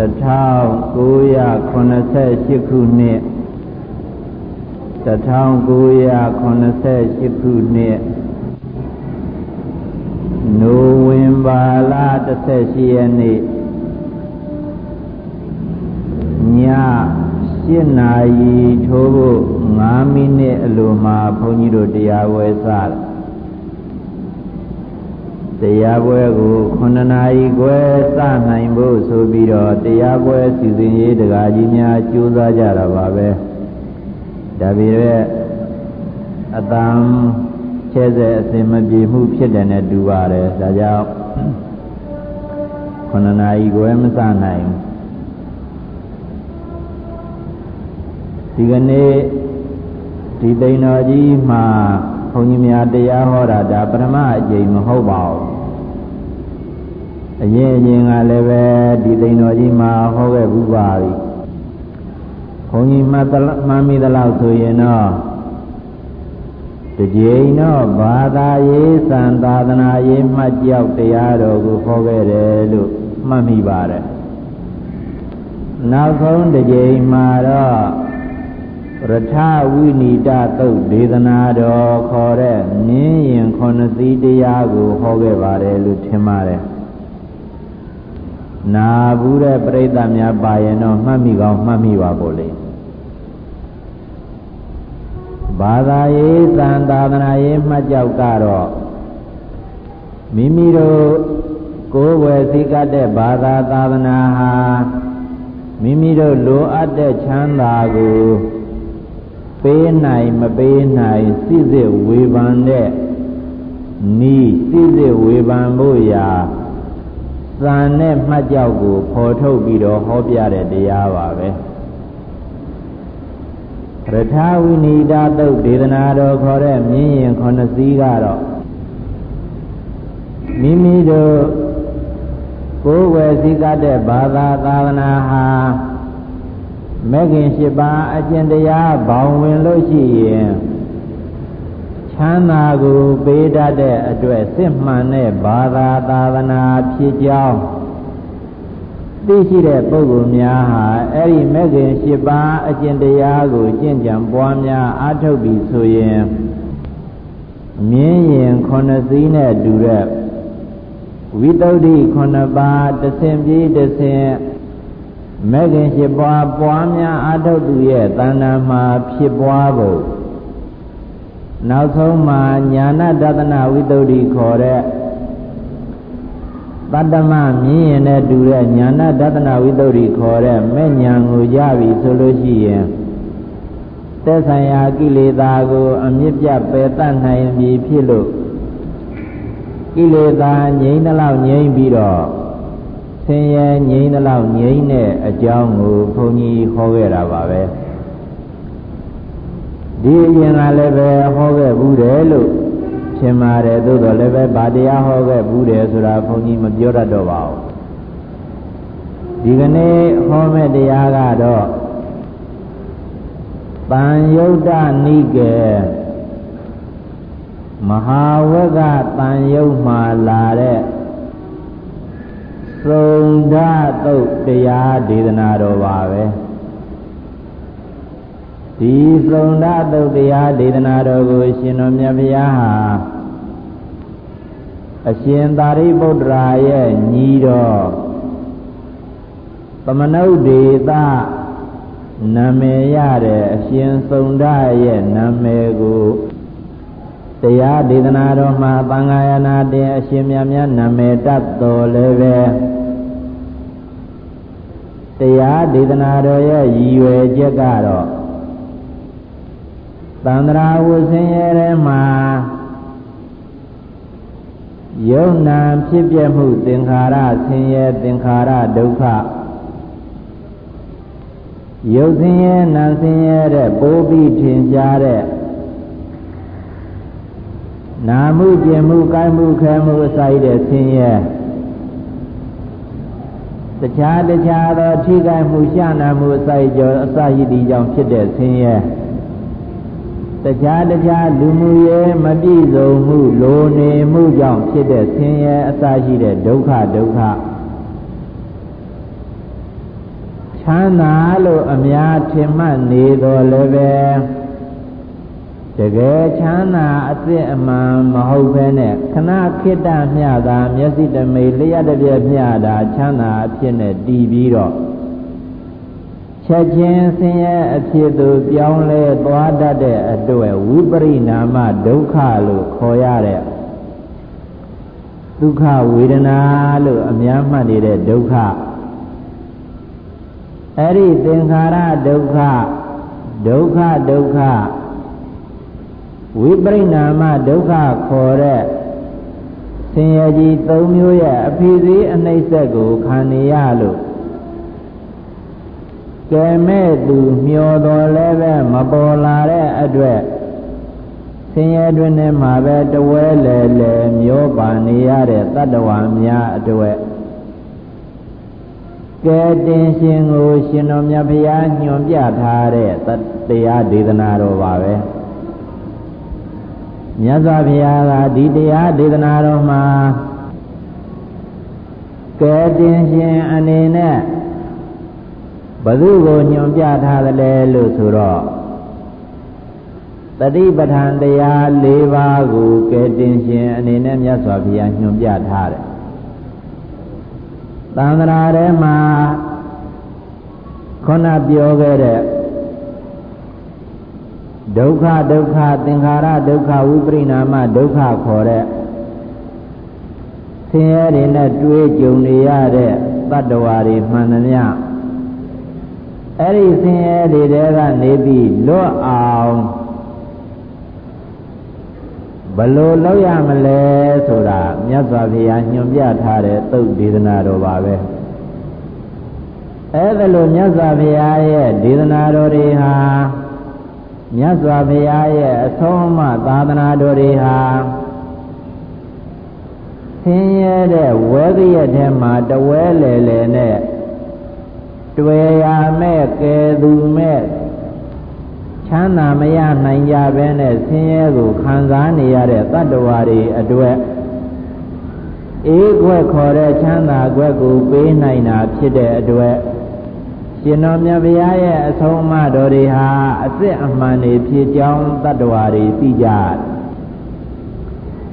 1988ခုနှစ်1988ခုနှစ်နိုဝင်ဘာလ18ရက်နေ့ည7နာရီထိုးဖို့9မိနစ်အလိုမှာဘုန်းကြီးတို့တရားဝဲစတယ် တရားပွဲကို9နာရီခွဲစနိုင်ဖို့ဆိုပြီးတော့တရားပွဲစီစဉ်ရေးတရားကြီးများကြိုးစားကြတာပါပဲဒါပေမဲ့အတန်ချဲ့စေအစင်မပြေမှုဖြစ်တယ်နဲ့တူပါတယ်ဒါကြောင့်9နာရီခွဲမစနိုင်ဒီကနေ့ဒီသိန်းတော်ကြီးမှာဘုန်းကြီးများတရားဟောတာဒါပထမအကြိမ်မဟုတ်ပါဘူး အရင်အရင်ကလည်းပဲဒီသိန်းတော်ကြီးမှာဟောခဲ့ဘူးပါပြီဘုန်းကြီးမှတ်မှန်မိသလောက်ဆိုရင်တော့တကြိမ်တော့ဘာသာရေးစံသာသနာရေးမှတ်ကြောက်တရားတော်ကိုဟောခဲ့တယ်လို့မှတ်မိပါတယ်နောက်ဆုံးတကြိမ်မှာတော့ရထဝိနိတသုတ်ဒေသနာတော်ခေါ်တဲ့နင်းရင်ခုနှစ်သီးတရားကိုဟောခဲ့ပါတယ်လို့ထင်ပါတယ် နာဘူးတဲ့ပြိဿများပါရင်တော့မှတ်မိကောင်းမှတ်မိပါပို့လေဘာသာရေးသံသာသနာရေးမှတ်ကြောက်ကတော့မိမိတို့ကိုယ်ဝယ်စည်းကပ်တဲ့ဘာသာသာသနာဟာမိမိတို့လိုအပ်တဲ့ချမ်းသာကိုပေးနိုင်မပေးနိုင်စိစစ်ဝေဖန်တဲ့နီးစိစစ်ဝေဖန်ဖို့ရာ သံနဲ့မှတ်ကြောက်ကိုဖော်ထုတ်ပြီးတော့ဟောပြတဲ့တရားပါပဲရထာဝိနိဒသုတ်ဒေသနာတော်ခေါ်တဲ့မြင်းရင်ခုနှစ်စီးကတော့မိမိတို့ကိုယ်ဝယ်စည်းကတဲ့ဘာသာသာသနာဟာမဲခင်၈ပါးအကျင့်တရားဘောင်ဝင်လို့ရှိရင် ချမ်းသာကိုပေးတတ်တဲ့အတွက်စစ်မှန်တဲ့ဘာသာသာသနာဖြစ်ကြောင်းသိရှိတဲ့ပုဂ္ဂိုလ်များဟာအဲ့ဒီမဲခင်၈ပါးအကျင့်တရားကိုကျင့်ကြံပွားများအားထုတ်ပြီးဆိုရင်မြင်းရင်ခုနှစ်စီးနဲ့တူတဲ့ဝိတုဒ္ဓိခုနှစ်ပါးတဆင်ပြေးတဆင်မဲခင်ဖြစ်ပွားပွားများအာထုတ်သူရဲ့တဏ္ဍာမှာဖြစ်ပွားဖို့ နောက်ဆုံးမှာညာနာတဒနာဝိတ္တုခေါ်တဲ့တတ္တမမြင်ရင်နဲ့တူတဲ့ညာနာတဒနာဝိတ္တုခေါ်တဲ့မဲ့ညာကိုရပြီဆိုလို့ရှိရင်သက်ဆိုင်ရာကိလေသာကို အမြင့်ပြပယ်တတ်နိုင်ပြီဖြစ်လို့ကိလေသာငြိမ်းသလောက်ငြိမ်းပြီးတော့ဆင်းရဲငြိမ်းသလောက်ငြိမ်းတဲ့အကြောင်းကိုဘုန်းကြီးဟောခဲ့တာပါပဲ ဒီအရင်ကလည်းပဲဟောခဲ့ဘူးတယ်လို့ထင်ပါတယ်သို့တော်လည်းပဲဗာတရားဟောခဲ့ဘူးတယ်ဆိုတာဘုန်းကြီးမပြောတတ်တော့ပါဘူးဒီကနေ့ဟောမဲ့တရားကတော့ပံယုတ်တနိကေမဟာဝကတန်ယုတ်မှလာတဲ့သုံဓသုတ်တရားဒေသနာတော်ပါပဲ ဒီသုံဓသုတ်တရားဒေသနာတော်ကိုရှင်တော်မြတ်ဗျာဟာအရှင်သာရိပုတ္တရာရဲ့ညီတော်သမနုဋ္ဌေသနာမည်ရတဲ့အရှင်သုံဓရဲ့နာမည်ကိုတရားဒေသနာတော်မှာသံဃာယနာတင်အရှင်မြတ်များနာမည်တတ်တော်လည်းပဲတရားဒေသနာတော်ရဲ့ရည်ရွယ်ချက်ကတော့ သန္တရာဝဆင်းရဲထဲမှာယုံနာဖြစ်ပြမှုသင်္ခါရဆင်းရဲသင်္ခါရဒုက္ခယုတ်ဆင်းရဲနာဆင်းရဲတဲ့ပိုးပြီးထင်ရှားတဲ့နာမှုကျင်မှုကိုင်းမှုခဲမှုအစာရတဲ့ဆင်းရဲတခြားတခြားသောထိခိုက်မှုရှာနာမှုအစာရကျော်အစာရည်ဒီကြောင့်ဖြစ်တဲ့ဆင်းရဲ တခြားတခြားလူမှုရေးမပြည့်စုံမှုလိုနေမှုကြောင့်ဖြစ်တဲ့ဆင်းရဲအစာရှိတဲ့ဒုက္ခဒုက္ခချမ်းသာလို့အများထင်မှတ်နေတော်လည်းပဲတကယ်ချမ်းသာအစ်စ်အမှန်မဟုတ်ဘဲနဲ့ခဏခိတ္တမျှတာမျက်စိတမိတ်လျှက်တစ်ပြက်မျှတာချမ်းသာအဖြစ်နဲ့တည်ပြီးတော့ ချက်ချင်းဆင်းရဲအဖြစ်သို့ပြောင်းလဲသွားတတ်တဲ့အတွက်ဝိပရိနာမဒုက္ခလို့ခေါ်ရတဲ့ဒုက္ခဝေဒနာလို့အများမှတ်နေတဲ့ဒုက္ခအဲ့ဒီသင်္ခါရဒုက္ခဒုက္ခဒုက္ခဝိပရိနာမဒုက္ခခေါ်တဲ့ဆင်းရဲကြီး၃မျိုးရဲ့အဖြစ်စည်းအနှိမ့်ဆက်ကိုခံနေရလို့ ကဲမဲ့သူမျောတော်လည်းပဲမပေါ်လာတဲ့အတွက်ဆင်းရဲတွင်ထဲမှာပဲတဝဲလေလေမျောပါနေရတဲ့တတ္တဝါများအတွက်ကဲတင်ရှင်ကိုရှင်တော်မြတ်ဖရာညွန်ပြထားတဲ့တရားဒေသနာတော်ပါပဲမြတ်စွာဘုရားကဒီတရားဒေသနာတော်မှာကဲတင်ရှင်အနေနဲ့ ဘသူကိုညွန်ပြထားသလဲလို့ဆိုတော့တတိပဋ္ဌာန်တရား၄ပါးကိုကဲတင်ရှင်အနေနဲ့မြတ်စွာဘုရားညွန်ပြထားတယ်သံဃာထဲမှာခုနပြောခဲ့တဲ့ဒုက္ခဒုက္ခသင်္ခါရဒုက္ခဝိပရိနာမဒုက္ခခေါ်တဲ့ဆင်းရဲတွေနဲ့တွေးကြုံနေရတဲ့တတ္တဝါတွေမှန်သမျှ အဲ့ဒီဆင်းရဲတွေတဲကနေပြီးလွတ်အောင်ဘလို့လောက်ရမလဲဆိုတာမြတ်စွာဘုရားညွှန်ပြထားတဲ့သုတ်ဒေသနာတော်ပါပဲအဲ့ဒါလို့မြတ်စွာဘုရားရဲ့ဒေသနာတော်တွေဟာမြတ်စွာဘုရားရဲ့အဆုံးအမသာသနာတော်တွေဟာဆင်းရဲတဲ့ဝဲကရက်ထဲမှာတဝဲလေလေနဲ့ တွေ့ရမဲ့ကဲသူမဲ့ချမ်းသာမရနိုင်ကြဘဲနဲ့ဆင်းရဲကိုခံစားနေရတဲ့တ attva တွေအတွက်အေးခွက်ခေါ်တဲ့ချမ်းသာခွက်ကိုပေးနိုင်တာဖြစ်တဲ့အတွက်ရှင်တော်မြတ်ဗျာရဲ့အဆုံးအမတော်တွေဟာအစ်စ်အမှန်တွေဖြစ်ကြောင်းတ attva တွေသိကြ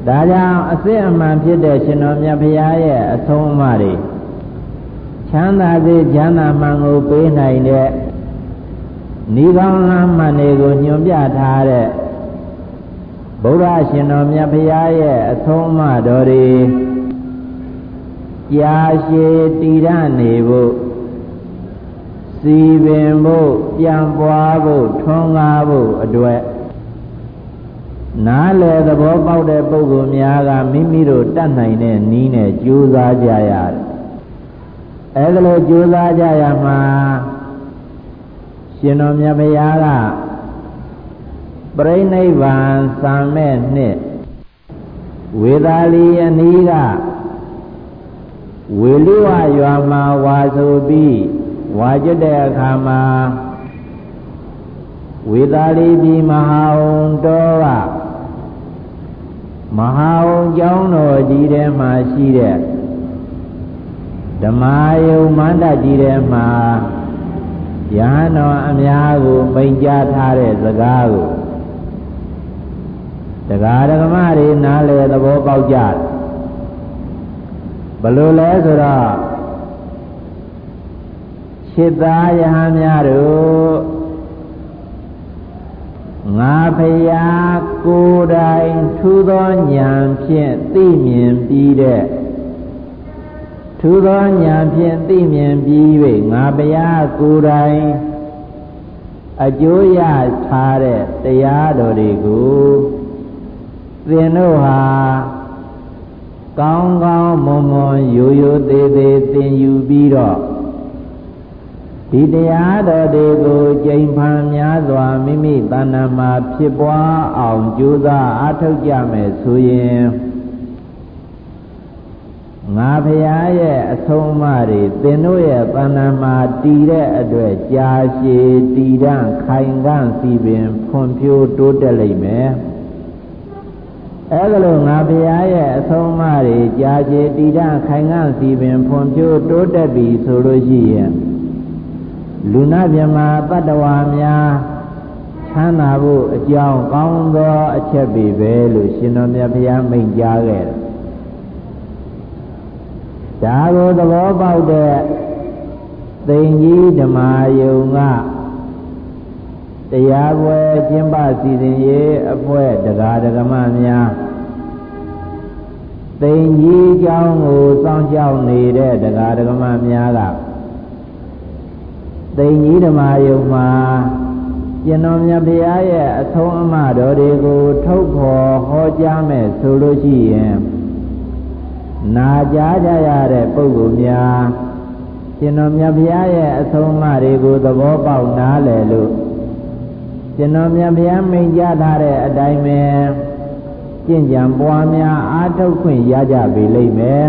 ဒါကြောင့်အစ်စ်အမှန်ဖြစ်တဲ့ရှင်တော်မြတ်ဗျာရဲ့အဆုံးအမတွေ ချမ်းသာစေချမ်းသာမှန်ကိုပေးနိုင်တဲ့ဤကောင်းလမ်းမှန်တွေကိုညွှန်ပြထားတဲ့ဗုဒ္ဓရှင်တော်မြတ်ဖရာရဲ့အဆုံးအမတော်တွေကြာရှည်တည်ရနေဖို့စီပင်ဖို့ပြန်ပွားဖို့ထွန်းကားဖို့အတွက်နားလေသဘောပေါက်တဲ့ပုဂ္ဂိုလ်များကမိမိတို့တတ်နိုင်တဲ့နည်းနဲ့ကြိုးစားကြရတယ် အဲဒါလိုကြိုးစားကြရမှာရှင်တော်မြတ်ဗျာကပြိဋိဘံစံမဲ့နှစ်ဝေသာလီအနီးကဝေလူဝရွာမှာဝါဆိုပြီးဝါကျွတ်တဲ့အခါမှာဝေသာလီပြည်မဟာဝံတော်ကမဟာဝံကျောင်းတော်ကြီးထဲမှာရှိတဲ့ ဓမ္မယုံမန္တကြီးထဲမှာယဟန်တော်အများကိုမိန်ကြားထားတဲ့စကားကိုတရားဓမ္မတွေနားလည်သဘောပေါက်ကြဘလို့လဲဆိုတော့ခြေသားယဟန်များတို့ငါဖရာကိုယ်တိုင်ထူသောဉာဏ်ဖြင့်သိမြင်ပြီးတဲ့ ထူသောဉာဏ်ဖြင့်သိမြင်ပြီး၍ငါဘုရားကိုယ်တိုင်အကျိုးရထားတဲ့တရားတော်တွေကိုသင်တို့ဟာကောင်းကောင်းမွန်မွန်ရိုးရိုးသေးသေးသင်ယူပြီးတော့ဒီတရားတော်တွေကိုကြိမ်ဖန်များစွာမိမိတဏ္ဍာမှာဖြစ်ပွားအောင်ကြိုးစားအားထုတ်ကြမယ်ဆိုရင် ငါဖရာရဲ့အဆုံးအမတွေသင်တို့ရဲ့တဏ္ဍာမှာတည်တဲ့အတွက်ကြာရှည်တည်တံ့ခိုင်ခံ့စီပင်ဖွံ့ဖြိုးတိုးတက်လိမ့်မယ်အဲဒါလို့ငါဖရာရဲ့အဆုံးအမတွေကြာရှည်တည်တံ့ခိုင်ခံ့စီပင်ဖွံ့ဖြိုးတိုးတက်ပြီဆိုလို့ရှိရင်လူနာမြမတတ္တဝါများချမ်းသာဖို့အကြောင်းကောင်းသောအချက်ပေပဲလို့ရှင်တော်မြတ်ဘုရားမိန့်ကြားခဲ့တယ် ဒါကိုသဘောပေါက်တဲ့သိဉ္ကြီးဓမ္မယုံကတရားပွဲကျင်းပစီစဉ်ရေးအဖွဲ့တရားဓမ္မများသိဉ္ကြီးကျောင်းကိုစောင့်ကြောက်နေတဲ့တရားဓမ္မများကသိဉ္ကြီးဓမ္မယုံမှာရှင်တော်မြတ်ဘုရားရဲ့အဆုံးအမတော်တွေကိုထုတ်ဖော်ဟောကြားမဲ့ဆိုလို့ရှိရင် နာကြားကြရတဲ့ပုဂ္ဂိုလ်များကျွန်တော်မြတ်ဘုရားရဲ့အဆုံးအမတွေကိုသဘောပေါက်နားလည်လို့ကျွန်တော်မြတ်ဘုရားမိန့်ကြားထားတဲ့အတိုင်းပဲကျင့်ကြံပွားများအားထုတ်ခွင့်ရကြပြီလိမ့်မယ်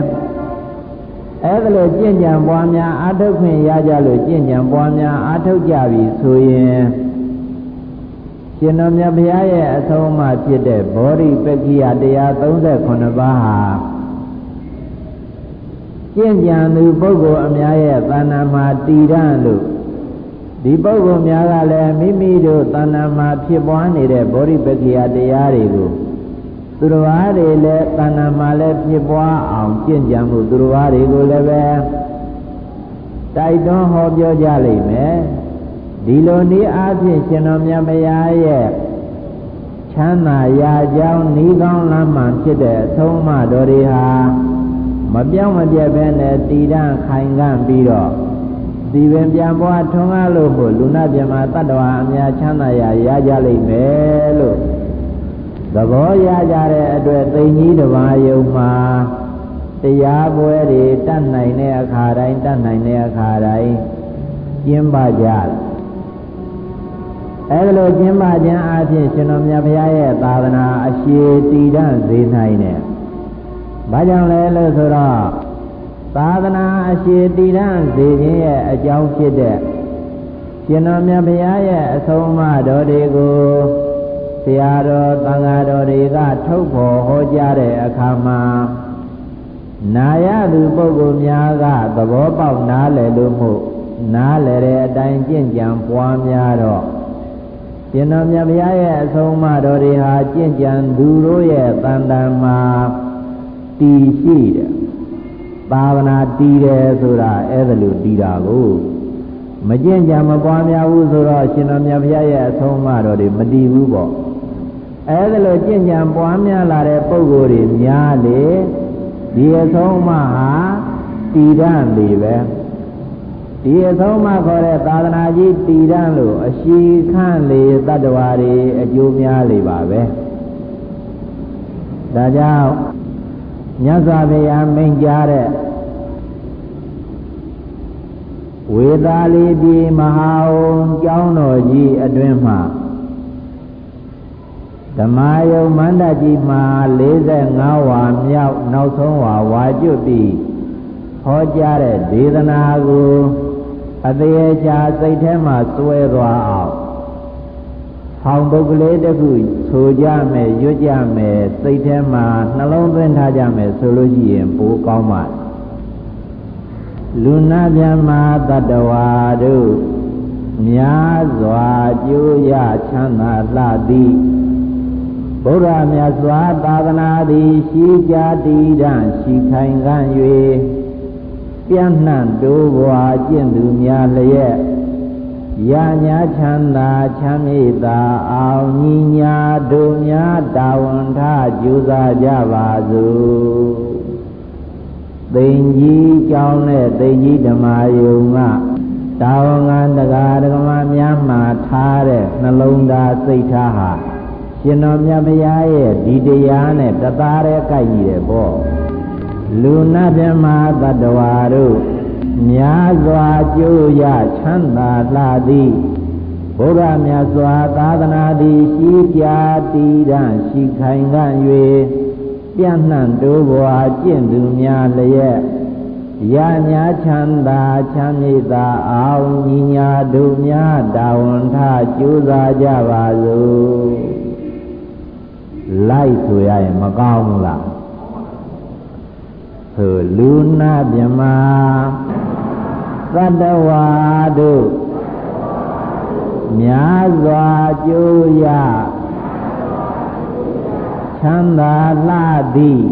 အဲ့ဒါလို့ကျင့်ကြံပွားများအားထုတ်ခွင့်ရကြလို့ကျင့်ကြံပွားများအားထုတ်ကြပြီဆိုရင်ရှင်တော်မြတ်ဘုရားရဲ့အဆုံးအမဖြစ်တဲ့ဘောဓိပက္ခိယတရား38ပါးဟာ ကျင့်ကြံသူပုဂ္ဂိုလ်အများရဲ့သဏ္ဍာန်မှာတည်ရန်လို့ဒီပုဂ္ဂိုလ်များကလည်းမိမိတို့သဏ္ဍာန်မှာဖြစ်ပွားနေတဲ့ဘောဓိပက္ခိယတရားတွေကိုသူတော်ဘာတွေလည်းတဏ္ဍာမှာလည်းဖြစ်ပွားအောင်ကျင့်ကြံမှုသူတော်ဘာတွေကိုလည်းပဲတိုက်တွန်းဟောပြောကြလိမ့်မယ်ဒီလိုနည်းအားဖြင့်ရှင်တော်မြတ်မယားရဲ့ချမ်းသာရာကြောင်းဤကောင်းလမ်းမှဖြစ်တဲ့အဆုံးအမတော်တွေဟာ မပြောင်းမပြတ်ပဲနဲ့တည်တံ့ခိုင်ခံ့ပြီးတော့ဒီပင်ပြန်ပွားထွန်းကားလို့ဖို့လူနာပြမတတ္တဝါအများချမ်းသာရာရကြလိမ့်မယ်လို့သဘောရကြတဲ့အတွက်သိင်ကြီးတစ်ပါးယုံမှာတရားပွဲတွေတတ်နိုင်တဲ့အခါတိုင်းတတ်နိုင်တဲ့အခါတိုင်းကျင်းပကြအဲဒါလိုကျင်းပခြင်းအပြင်ရှင်တော်မြတ်ဘုရားရဲ့သာသနာအရှိတည်တံ့စေနိုင်တယ်။ ဘာကြောင့်လဲလို့ဆိုတော့သာသနာအရှိတည်တံ့စေခြင်းရဲ့အကြောင်းဖြစ်တဲ့ရှင်တော်မြတ်ဘုရားရဲ့အဆုံးအမတော်တွေကိုဆရာတော်သံဃာတော်တွေကထုတ်ဖော်ဟောကြားတဲ့အခါမှာနာရသူပုဂ္ဂိုလ်များကသဘောပေါက်နားလည်လို့မို့နားလည်တဲ့အတိုင်းကျင့်ကြံပွားများတော့ရှင်တော်မြတ်ဘုရားရဲ့အဆုံးအမတော်တွေဟာကျင့်ကြံသူတို့ရဲ့တန်တန်မှာ တည်ရှိတယ်သာဝနာတည်တယ်ဆိုတာအဲ့ဒါလိုတည်တာကိုမကျင့်ကြံမပွားများဘူးဆိုတော့ရှင်တော်မြတ်ဘုရားရဲ့အဆုံးအမတော်တွေမတည်ဘူးပေါ့အဲဒါလိုကျင့်ကြံပွားများလာတဲ့ပုံကိုယ်တွေများလေဒီအဆုံးမဟာတည်ရန်လေပဲဒီအဆုံးမခေါ်တဲ့သာသနာကြီးတည်ရန်လို့အရှိခန့်လေတတ္တဝါတွေအကျိုးများလေပါပဲဒါကြောင့် မြတ်စွာဘုရားမိန့်ကြားတဲ့ဝေသာလီပြည်မဟာဝုံကျောင်းတော်ကြီးအတွင်းမှာဓမ္မယုံမန္တကြီးမှာ45ဝါမြောက်နောက်ဆုံးဝါဝါကျွတ်ပြီးဟောကြားတဲ့ဒေသနာကိုအသေးချာစိတ်ထဲမှာစွဲသွားအောင် ဖောင်ပုတ်ကလေးတစ်ခုဆိုကြမယ်ရွတ်ကြမယ်စိတ်ထဲမှာနှလုံးသွင်းထားကြမယ်ဆိုလို့ရှိရင်ပိုကောင်းပါလူနာမြမတတ္တဝါတို့များစွာကြိုးရချမ်းသာလှသည်ဗုဒ္ဓမြတ်စွာသာသနာသည်ရှိကြတည်တံ့ရှိခိုင်ခံ့၍ပြန့်နှံ့တိုးပွားကျင့်သူများလျက် ရညာချမ်းသာချမ်းမြေ့သာအောင်ညီညာတို့များတာဝန်ထကြိုးစားကြပါစို့သိင်ကြီးကြောင်းတဲ့သိင်ကြီးဓမ္မယုံကတာဝန်ခံတရားဓမ္မများမှာထားတဲ့နှလုံးသားစိတ်ထားဟာရှင်တော်မြတ်ဘုရားရဲ့ဒီတရားနဲ့တသားတည်းကိုက်ညီတယ်ပေါ့လူနာပြမသတ္တဝါတို့ များစွာကြိုးရချမ်းသာလာသည်ဘုရားမြတ်စွာသာသနာသည်ရှိကြတည်ရန်ရှိခိုင်ခံ့၍ပြန့်နှံ့တိုးပွားကျင့်သူများလျက်ရညာချမ်းသာချမ်းမြေ့သာအောင်ညီညာတို့များတာဝန်ထကြိုးစားကြပါစို့လိုက်ဆိုရရင်မကောင်းဘူးလားဆိုလူနာမြမ သတ္တဝါတို့များစွာကြိုးရချမ်းသာလှသည်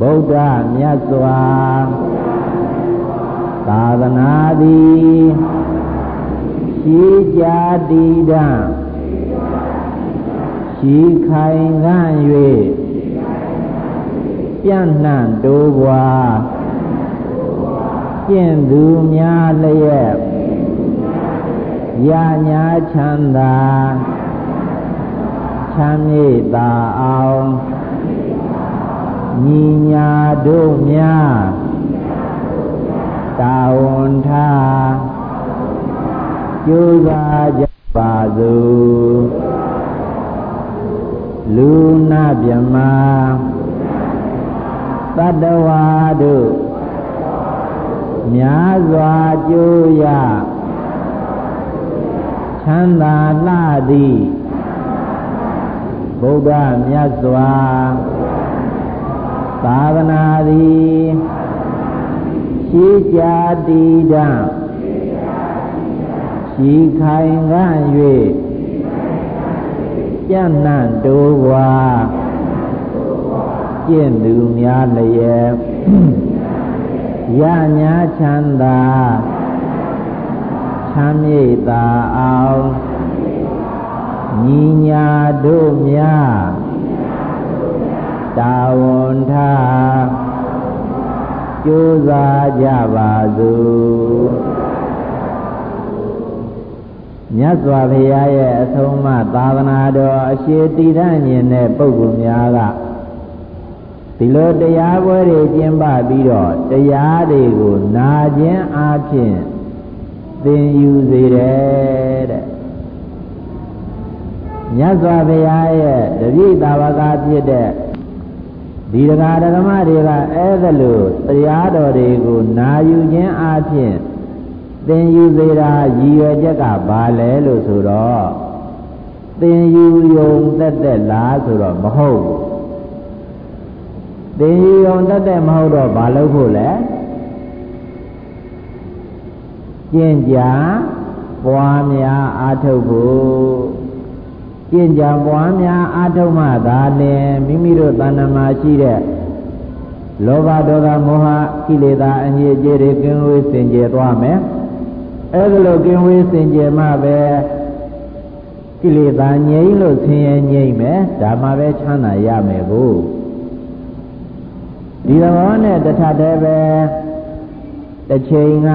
ဗုဒ္ဓမြတ်စွာသာသနာသည်ရှိကြတည်တံရှိခိုင်ခံ့၍ပြန့်နှံ့တိုးပွား ကျင့်သူများလျက်ရညာချမ်းသာချမ်းမြေ့သာအောင်ညီညာတို့များတာဝန်ထားကျိုးစားကြပါစို့လူနာမြမတတ္တဝါတို့ များစွာကြိုးရချမ်းသာလှသည်ဗုဒ္ဓမြတ်စွာသာသနာသည်ရှိကြတည်တံရှိခိုင်ခံ့၍ပြန့်နှံ့တိုးပွားကျင့်သူများလျက် ရညာချမ်းသာချမ်းမြေ့သာအောင်ညီညာတို့များတာဝန်ထားကြိုးစားကြပါစို့မြတ်စွာဘုရားရဲ့အဆုံးအမသာသနာတော်အရှိတိရညင်တဲ့ပုဂ္ဂိုလ်များက ဒီလိုတရားပွဲတွေကျင်းပပြီးတော့တရားတွေကိုနာခြင်းအပြင်သင်ယူစေတယ်တဲ့မြတ်စွာဘုရားရဲ့တပိသာဝကဖြစ်တဲ့ဒီဒကာဒကမတွေကအဲ့ဒါလို့တရားတော်တွေကိုနာယူခြင်းအပြင်သင်ယူစေတာရည်ရွယ်ချက်ကဘာလဲလို့ဆိုတော့သင်ယူယုံတက်တက်လားဆိုတော့မဟုတ်ဘူး သင်ယူယုံတက်တက်မဟုတ်တော့ဘာလုပ်ဖို့လဲကျင့်ကြံပွားများအားထုတ်ဖို့ကျင့်ကြံပွားများအားထုတ်မှသာလျှင်မိမိတို့တဏ္ဍမှာရှိတဲ့လောဘဒေါသမောဟကိလေသာအငြိအကျေးတွေကင်းဝေးစင်ကြယ်သွားမယ်အဲဒါလိုကင်းဝေးစင်ကြယ်မှပဲကိလေသာငြိမ့်လို့ဆင်းရဲငြိမ့်မယ်ဒါမှပဲချမ်းသာရမယ်ကို ဒီဘောနဲ့တထတည်းပဲတစ်ချိန်က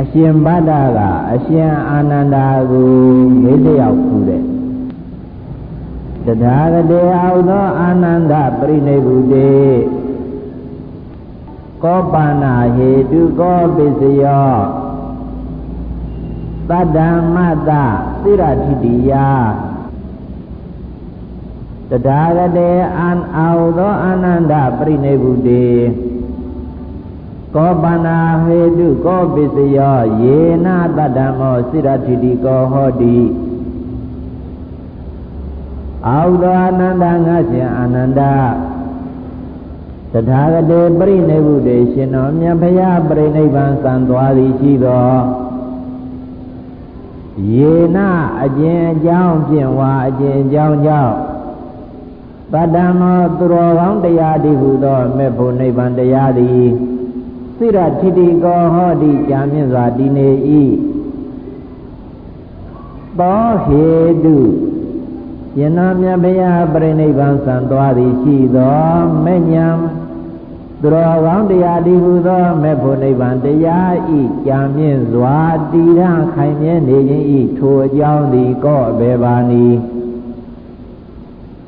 အရှင်ဗဒ္ဒကအရှင်အာနန္ဒာကိုမေးလျောက်ခုတဲ့တထာဂတေအောသောအာနန္ဒပရိနိဗ္ဗုတေကောပါဏဟေတုကောပစ္စယောတတ္တမတ္တသိရတိတိယ တထာဂတေအာန်အောသောအာနန္ဒပရိနိဗ္ဗုတေကောပနာဟေတုကောပစ္စယောယေနတတ္တမောစိရတိတိကောဟောတိအောသောအာနန္ဒငါရှင်အာနန္ဒတထာဂတေပရိနိဗ္ဗုတေရှင်တော်မြတ်ဖရာပရိနိဗ္ဗာန်စံသွားသည်ရှိသောယေနအကျဉ်အကြောင်းဖြင့်ဝါအကျဉ်အကြောင်းကြောင့် တတ္တမောသူတော်ကောင်းတရားဒီဟုသောမေဖို့နိဗ္ဗာန်တရားသည်စိရထိတိကောဟောတိကြာမြင့်စွာတည်နေ၏သောဟေတုယနာမြတ်ဗျာပြိဋိဘံစံသွားသည်ရှိသောမေညာသူတော်ကောင်းတရားဒီဟုသောမေဖို့နိဗ္ဗာန်တရားဤကြာမြင့်စွာတည်ရခိုင်မြဲနေခြင်းဤထိုအကြောင်းသည်ကောအဘေပါနီ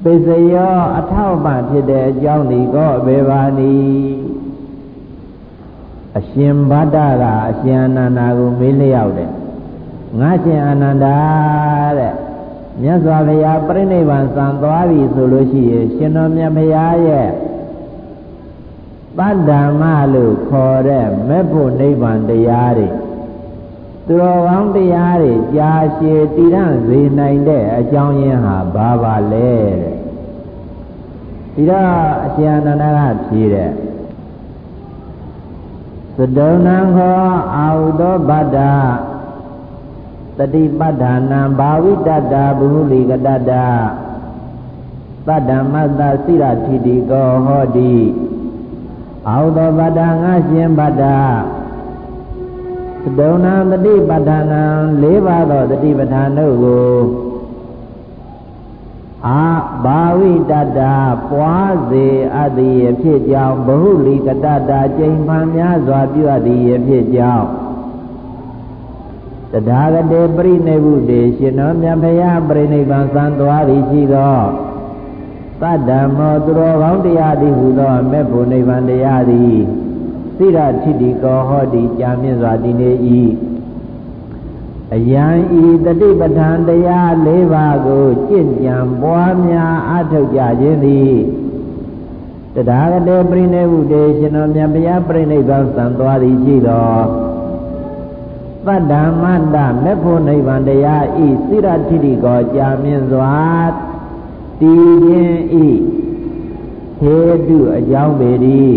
ပစ္စယောအထောက်ပံ့ဖြစ်တဲ့အကြောင်းသည်ကောအဘေပါနီအရှင်ဗဒ္ဒကအရှင်အနန္ဒာကိုမေးလျောက်တယ်ငါရှင်အနန္ဒာတဲ့မြတ်စွာဘုရားပြိဋိဘံစံသွားပြီဆိုလို့ရှိရင်ရှင်တော်မြတ်ဘုရားရဲ့တတ္တမလို့ခေါ်တဲ့မဲ့ဖို့နိဗ္ဗာန်တရားတွေသူတော်ကောင်းတရားတွေကြာရှည်တည်ရစေနိုင်တဲ့အကြောင်းရင်းဟာဘာပါလဲတဲ့ ဒီတော့အရှင်အနန္ဒာကဖြေတဲ့သဒုံနံခောအာဟုသောဗတ္တတတိပဋ္ဌာနံဘာဝိတတ္တာဘုဟုလိကတတ္တာတတ္တမတ္တစိရထိတိကောဟောတိအာဟုသောဗတ္တငါရှင်ဗတ္တဒုံနာတတိပဋ္ဌာနံ၄ပါးသောတတိပဋ္ဌာန်တို့ကို အာဘာဝိတတပွားစေအပ်သည်ဖြစ်ကြောင်းဘဟုလိကတတကျိန်ဖန်များစွာပြုအပ်သည်ဖြစ်ကြောင်းတဒါဂတေပရိနိဗ္ဗုတေရှင်တော်မြတ်ဖရာပရိနိဗ္ဗာန်စံသွားသည်ရှိသောတတ္တမောသူတော်ကောင်းတရားသည်ဟူသောမေဖို့နိဗ္ဗာန်တရားသည်သိရထိတိကောဟောတိကြာမြင့်စွာတည်နေ၏ အယံဤတတိပဋ္ဌာန်တရား၄ပါးကိုကြင့်ကြံပွားများအထုတ်ကြခြင်းသည်တရားကတေပြိနေဟုတေရှင်တော်မြတ်ဗျာပြိနိဗ္ဗာန်စံသွားသည်ရှိတော်သတ္တမတ္တမေဖို့နိဗ္ဗာန်တရားဤစိရထိတိကောကြာမြင့်စွာတည်ခြင်းဤဟေတုအကြောင်းပေသည်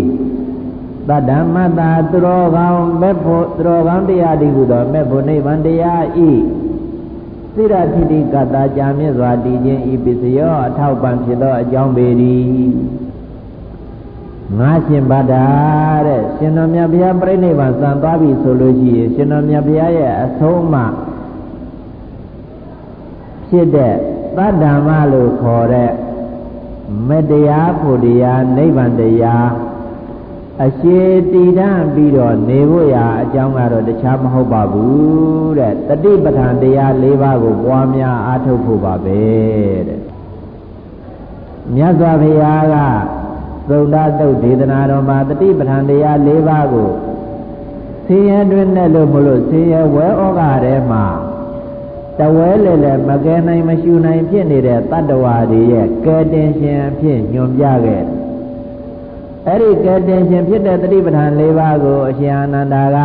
တတ္တမတ္တာသူတော်ကောင်းမဲ့ဖို့သူတော်ကောင်းတရားဒီဟုသောမဲ့ဖို့နိဗ္ဗာန်တရားဤစိရတိတိကတာကြာမြင့်စွာတည်ခြင်းဤပစ္စယောအထောက်ပံ့ဖြစ်သောအကြောင်းပေသည်ငါရှင်ဗဒ္ဓတဲ့ရှင်တော်မြတ်ဘုရားပြိဋိဘံစံသွားပြီဆိုလို့ရှိရင်ရှင်တော်မြတ်ဘုရားရဲ့အဆုံးအမဖြစ်တဲ့တတ္တမလို့ခေါ်တဲ့မေတ္တရားဖို့တရားနိဗ္ဗာန်တရား အရှိတည်တံ့ပြီးတော့နေဖို့ရာအကြောင်းကတော့တခြားမဟုတ်ပါဘူးတဲ့တတိပဋ္ဌာန်တရား၄ပါးကိုပွားများအားထုတ်ဖို့ပါပဲတဲ့မြတ်စွာဘုရားကသုဒ္ဓတုတ်ဒေသနာတော်မှာတတိပဋ္ဌာန်တရား၄ပါးကိုဆင်းရဲတွင်နဲ့လို့မလို့ဆင်းရဲဝဲဩဃထဲမှာတဝဲလေလေမကဲနိုင်မရှူနိုင်ဖြစ်နေတဲ့တတ္တဝါတွေရဲ့ကဲတင်ရှင်အဖြစ်ညွန်ပြခဲ့ အဲ့ဒီကဲတင်ရှင်ဖြစ်တဲ့တတိပဋ္ဌာန်၄ပါးကိုအရှင်အာနန္ဒာက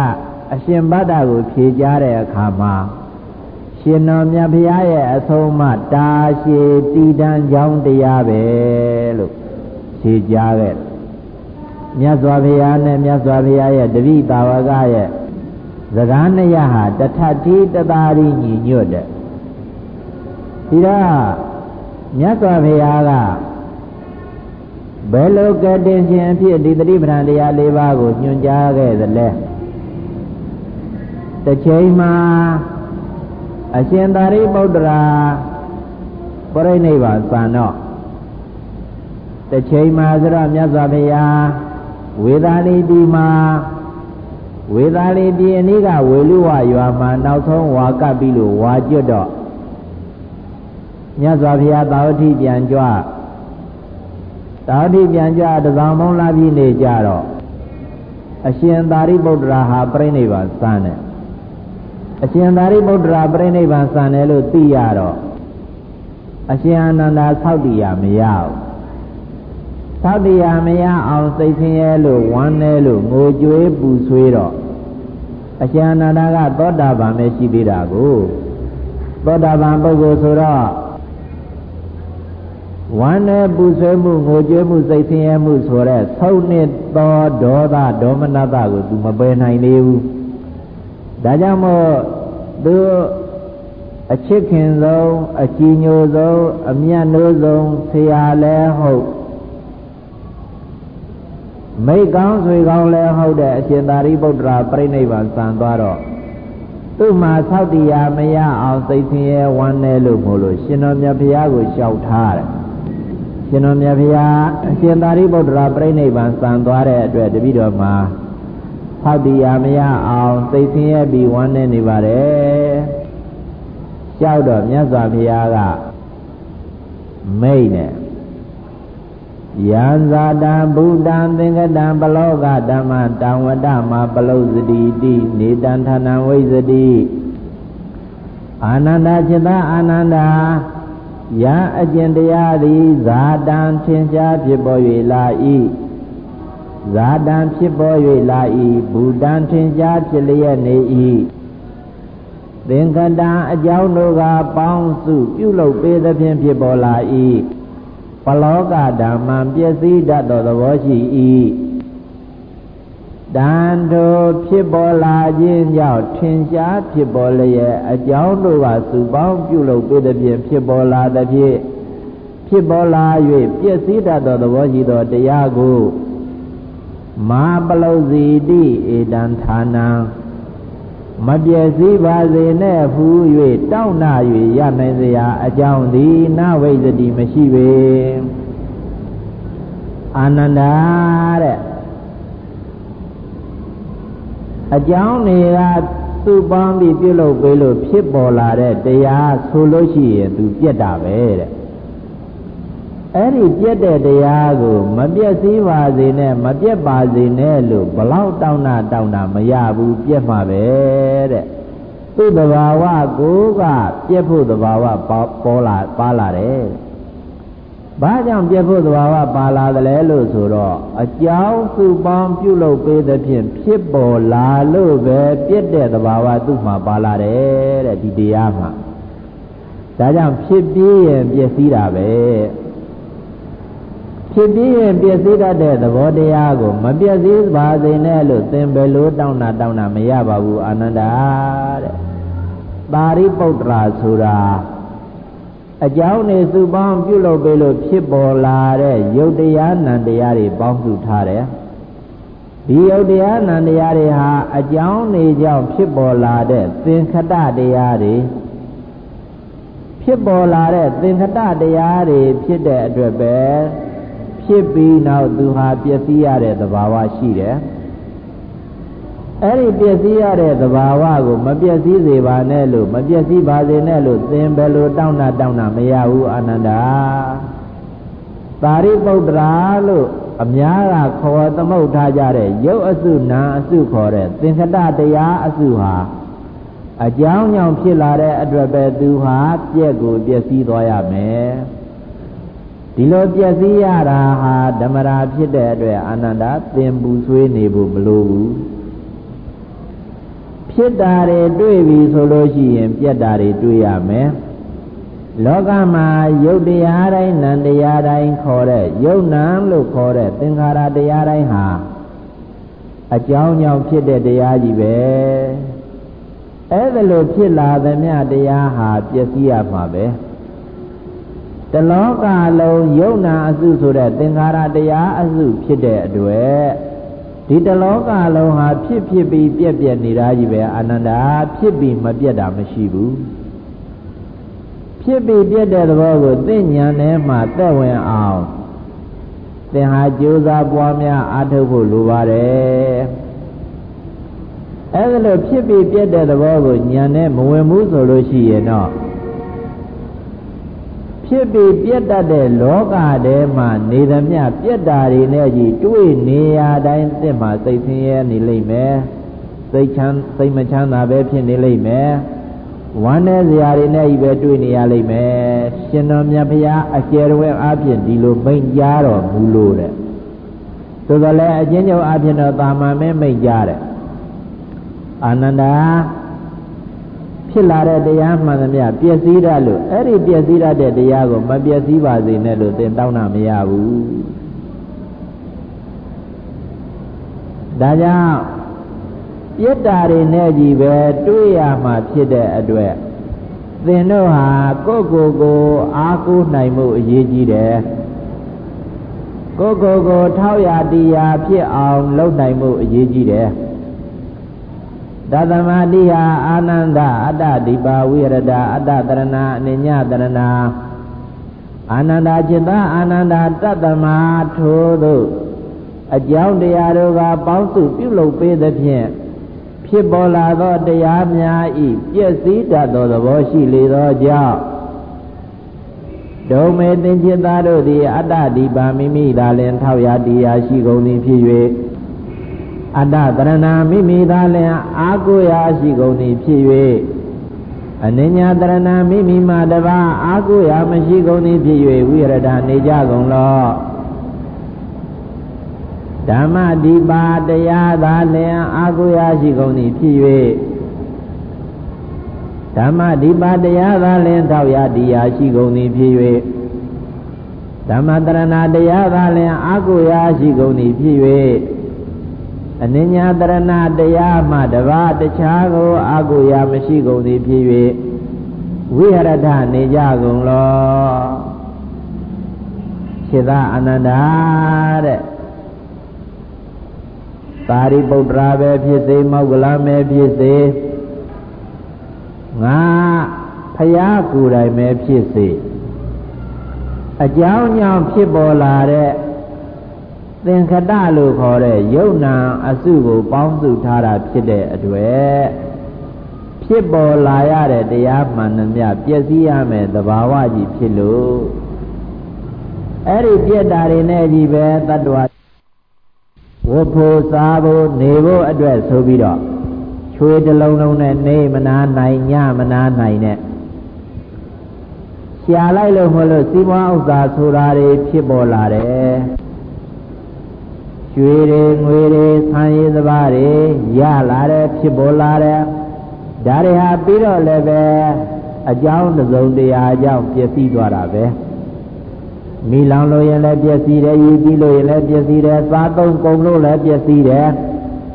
အရှင်ဗဒ္ဒကိုဖြေကြားတဲ့အခါမှာရှင်တော်မြတ်ဘုရားရဲ့အဆုံးအမတာရှည်တည်တံ့ကြောင်းတရားပဲလို့ဖြေကြားခဲ့မြတ်စွာဘုရားနဲ့မြတ်စွာဘုရားရဲ့တပိတာဝကရဲ့စကားနှစ်ရဟာတထတိတသာရီညီညွတ်တဲ့ဒီတော့မြတ်စွာဘုရားက ဘယ်လိုကတင်ရှင်အဖြစ်ဒီတတိပဌာန်တရား၄ပါးကိုညွှန်ကြားခဲ့သလဲတစ်ချိန်မှာအရှင်သာရိပုတ္တရာပြိဋိဘသံတော့တစ်ချိန်မှာဆိုတော့မြတ်စွာဘုရားဝေသာလိတိမှာဝေသာလိတိအနိကဝေလူဝရွာမှာနောက်ဆုံးဝါကပ်ပြီးလို့ဝါကျွတ်တော့မြတ်စွာဘုရားသာဝတိပြန်ကြွ တာတိပြန်ကြတစောင်းမုံလာပြီးနေကြတော့အရှင်သာရိပုတ္တရာဟာပြိဋိဘံစံတယ်အရှင်သာရိပုတ္တရာပြိဋိဘံစံတယ်လို့သိရတော့အရှင်အာနန္ဒာသောက်တည်ရမရဘူးသောက်တည်ရမရအောင်စိတ်ဆင်းရဲလို့ဝမ်းနည်းလို့ငိုကြွေးပူဆွေးတော့အရှင်အာနန္ဒာကသောတာပန်ပဲရှိသေးတာကိုသောတာပန်ပုဂ္ဂိုလ်ဆိုတော့ ဝမ်းနဲ့ပူဆွေးမှုငိုကြွေးမှုစိတ်ဆင်းရဲမှုဆိုတဲ့သုံးနှစ်သောဒေါသဒေါမနတကိုသူမပယ်နိုင်သေးဘူးဒါကြောင့်မို့သူအချစ်ခင်ဆုံးအကြည်ညိုဆုံးအမြတ်နိုးဆုံးဆရာလည်းဟုတ်မိကောင်းဆွေကောင်းလည်းဟုတ်တဲ့အရှင်သာရိပုတ္တရာပြိဋိဘံစံသွားတော့သူ့မှာသောက်တရားမရအောင်စိတ်ဆင်းရဲဝမ်းနည်းလို့မို့လို့ရှင်တော်မြတ်ဘုရားကိုလျှောက်ထားတယ် ရှင်တော်မြတ်ဘုရားအရှင်သာရိပုတ္တရာပြိဋိဘံစံသွားတဲ့အတွက်တပည့်တော်မှာဖောက်တရားမရအောင်သိဆင်းရဲပြီးဝမ်းနေနေပါတယ်။ကြောက်တော့မြတ်စွာဘုရားကမိတ်နဲ့ယံဇာတံဗုဒ္ဓံသင်္ကတံပလောကဓမ္မတံဝတ္တမပလုစတိတိနေတံဌာနံဝိဇတိအာနန္ဒจิตအာနန္ဒာ ယံအကျင့်တရားသည်ဇာတံထင်ရှားဖြစ်ပေါ်၍လာ၏ဇာတံဖြစ်ပေါ်၍လာ၏ဘူတံထင်ရှားဖြစ်လျက်နေ၏သင်္ကတံအကြောင်းတို့ကပေါင်းစုပြုလုပ်ပေးသဖြင့်ဖြစ်ပေါ်လာ၏ပလောကဓမ္မံပျက်စီးတတ်သောသဘောရှိ၏ တန်ထိုဖြစ်ပေါ်လာခြင်းကြောင့်ထင်ရှားဖြစ်ပေါ်လျက်အကြောင်းတို့ကစုပေါင်းပြုလုပ်ပေးသည်ဖြင့်ဖြစ်ပေါ်လာသည်ဖြင့်ဖြစ်ပေါ်လာ၍ပြည့်စည်တတ်သောသဘောရှိသောတရားကိုမာပလုစီတိဧတံဌာနံမပြည့်စည်ပါစေနဲ့ဟူ၍တောင်းနာ၍ရနိုင်စရာအကြောင်းသည်နဝိဇ္ဇတိမရှိပေအာနန္ဒာတဲ့ အကြောင်းတွေကသူ့ပေါင်းပြီးပြုလုပ်ပေးလို့ဖြစ်ပေါ်လာတဲ့တရားဆိုလို့ရှိရင်သူပြက်တာပဲတဲ့အဲ့ဒီပြက်တဲ့တရားကိုမပြက်စည်းပါစေနဲ့မပြက်ပါစေနဲ့လို့ဘလောက်တောင်းတာတောင်းတာမရဘူးပြက်မှာပဲတဲ့သူ့တဘာဝကိုကပြက်ဖို့တဘာဝပေါ်လာပါလာတယ် ဘာကြောင့်ပြည့်ဖို့သဘာဝပါလာသလဲလို့ဆိုတော့အကြောင်းစုပေါင်းပြုလုပ်ပေးသဖြင့်ဖြစ်ပေါ်လာလို့ပဲပြည့်တဲ့သဘာဝသူ့မှာပါလာတယ်တဲ့ဒီတရားမှာဒါကြောင့်ဖြစ်ပြီးရင်ပြည့်စည်တာပဲဖြစ်ပြီးရင်ပြည့်စည်တတ်တဲ့သဘောတရားကိုမပြည့်စည်ပါစေနဲ့လို့သင်ဘယ်လိုတောင်းတာတောင်းတာမရပါဘူးအာနန္ဒာတဲ့ပါရိပုတ္တရာဆိုတာ အကြောင်းနေစုပေါင်းပြုလုပ်ပေးလို့ဖြစ်ပေါ်လာတဲ့ယုတ်တရားနံတရားတွေပေါင်းစုထားတယ်ဒီယုတ်တရားနံတရားတွေဟာအကြောင်းနေကြောင့်ဖြစ်ပေါ်လာတဲ့သင်္ခတတရားတွေဖြစ်ပေါ်လာတဲ့သင်္ခတတရားတွေဖြစ်တဲ့အတွက်ပဲဖြစ်ပြီးနောက်သူဟာပျက်စီးရတဲ့သဘာဝရှိတယ် အဲ့ဒီပျက်စီးရတဲ့သဘာဝကိုမပျက်စီးစေပါနဲ့လို့မပျက်စီးပါစေနဲ့လို့သင်ဘယ်လိုတောင်းတာတောင်းတာမရဘူးအာနန္ဒာပါရိပုတ္တရာလို့အများကခေါ်သမုတ်ထားကြတဲ့ရုပ်အစုနာအစုခေါ်တဲ့သင်္ခတတရားအစုဟာအကြောင်းကြောင့်ဖြစ်လာတဲ့အတွက်ပဲသူဟာပြက်ကိုပျက်စီးသွားရမယ်ဒီလိုပျက်စီးရတာဟာဓမ္မရာဖြစ်တဲ့အတွက်အာနန္ဒာသင်ပူဆွေးနေဖို့မလိုဘူး ဖြစ်တာတွေတွေ့ပြီဆိုလို့ရှိရင် ပြက်တာတွေတွေ့ရမယ်လောကမှာယုတ်တရားတိုင်းနံတရားတိုင်းခေါ်တဲ့ယုတ်နံလို့ခေါ်တဲ့သင်္ခါရတရားတိုင်းဟာအကြောင်းကြောင့်ဖြစ်တဲ့တရားကြီးပဲအဲ့ဒါလို့ဖြစ်လာသမျှတရားဟာပျက်စီးရမှာပဲတလောကလုံးယုတ်နာအစုဆိုတဲ့သင်္ခါရတရားအစုဖြစ်တဲ့အတွက် ဒီတလောကလုံးဟာဖြစ်ဖြစ်ပြီးပြက်ပြက်နေတာကြီးပဲအာနန္ဒာဖြစ်ပြီးမပြက်တာမရှိဘူးဖြစ်ပြီးပြက်တဲ့သဘောကိုသိဉာဏ်ထဲမှာသက်ဝင်အောင်သင်ဟာကြိုးစားပွားများအားထုတ်ဖို့လိုပါတယ်အဲဒါလို့ဖြစ်ပြီးပြက်တဲ့သဘောကိုဉာဏ်နဲ့မဝင်ဘူးဆိုလို့ရှိရင်တော့ ဖြစ်ပြီးပြက်တတ်တဲ့လောကထဲမှာနေသမျှပြက်တာတွေနဲ့ကြီးတွေ့နေရတိုင်းသင်မှာစိတ်ဆင်းရဲနေလိမ့်မယ်စိတ်ချမ်းစိတ်မချမ်းသာပဲဖြစ်နေလိမ့်မယ်ဝမ်းနဲ့စရာတွေနဲ့ကြီးပဲတွေ့နေရလိမ့်မယ်ရှင်တော်မြတ်ဘုရားအကျယ်တော်အားဖြင့်ဒီလိုမိန့်ကြားတော်မူလို့တဲ့သို့တော်လည်းအချင်းချင်းအားဖြင့်တော့တာမန်မဲမိန့်ကြားတယ်အာနန္ဒာ ဖြစ်လာတဲ့တရားမှန်သမျှပျက်စီးရလို့အဲ့ဒီပျက်စီးရတဲ့တရားကိုမပျက်စီးပါစေနဲ့လို့သင်တောင်းတာမရဘူးဒါကြောင့်ပြစ်တာတွေနဲ့ကြီးပဲတွေးရမှဖြစ်တဲ့အတွက်သင်တို့ဟာကိုယ့်ကိုယ်ကိုအားကိုးနိုင်မှုအရေးကြီးတယ်ကိုယ့်ကိုယ်ကိုထောက်ရတရားဖြစ်အောင်လုပ်နိုင်မှုအရေးကြီးတယ် သတ္တမတိဟာအာနန္ဒအတ္တဒီပါဝိရဒအတ္တတရဏအနိညတရဏအာနန္ဒจิตအာနန္ဒတတ္တမထိုတို့အကြောင်းတရားတို့ကပေါင်းစုပြုလုပ်ပေးသဖြင့်ဖြစ်ပေါ်လာသောတရားများဤပြည့်စည်တတ်သောသဘောရှိလေသောကြောင့်ဒုံမေသင်္จิตတို့သည်အတ္တဒီပါမိမိသာလင်ထောက်ရတရားရှိကုန်သည်ဖြစ်၍ အတ္တတရဏမိမိသာလင်အာကိုရာရှိကုန်သည်ဖြစ်၍အနိညာတရဏမိမိမှတပါအာကိုရာမရှိကုန်သည်ဖြစ်၍ဝိရဒနေကြကုန်လောဓမ္မဒီပါတရားသာလင်အာကိုရာရှိကုန်သည်ဖြစ်၍ဓမ္မဒီပါတရားသာလင်ထောက်ရတရားရှိကုန်သည်ဖြစ်၍ဓမ္မတရဏတရားသာလင်အာကိုရာရှိကုန်သည်ဖြစ်၍ အနိညာတရဏတရားမှတပါးတခြားကိုအာကိုရာမရှိကုန်သည်ဖြစ်၍ဝိဟရဒနေကြကုန်လောခြေသာအနန္ဒာတဲ့သာရိပုတ္တရာပဲဖြစ်စေမောဂလမဲဖြစ်စေငါဖယားကိုယ်တိုင်ပဲဖြစ်စေအကြောင်းကြောင့်ဖြစ်ပေါ်လာတဲ့ သင်္ခတလို့ခေါ်တဲ့ယုံနာအစုကိုပေါင်းစုထားတာဖြစ်တဲ့အတွေ့ဖြစ်ပေါ်လာရတဲ့တရားမှန်သမျှပျက်စီးရမယ်သဘာဝကြီးဖြစ်လို့အဲ့ဒီပြက်တာတွေနဲ့ကြီးပဲတ attva ဝဖို့စားဖို့နေဖို့အတွက်ဆိုပြီးတော့ချွေးတလုံးလုံးနဲ့နေမနာနိုင်ညမနာနိုင်နဲ့ရှာလိုက်လို့မလို့စီးပွားဥစ္စာဆိုတာတွေဖြစ်ပေါ်လာတယ် ရွှေတွေငွေတွေဆံရည်စပါးတွေရလာတယ်ဖြစ်ပေါ်လာတယ်ဒါတွေဟာပြီးတော့လည်းပဲအကြောင်းတစ်စုံတရာအကြောင်းပျက်စီးသွားတာပဲမိလောင်လို့ရင်လည်းပျက်စီးတယ်ရည်ပြီးလို့ရင်လည်းပျက်စီးတယ်စားသုံးကုန်လို့လည်းပျက်စီးတယ်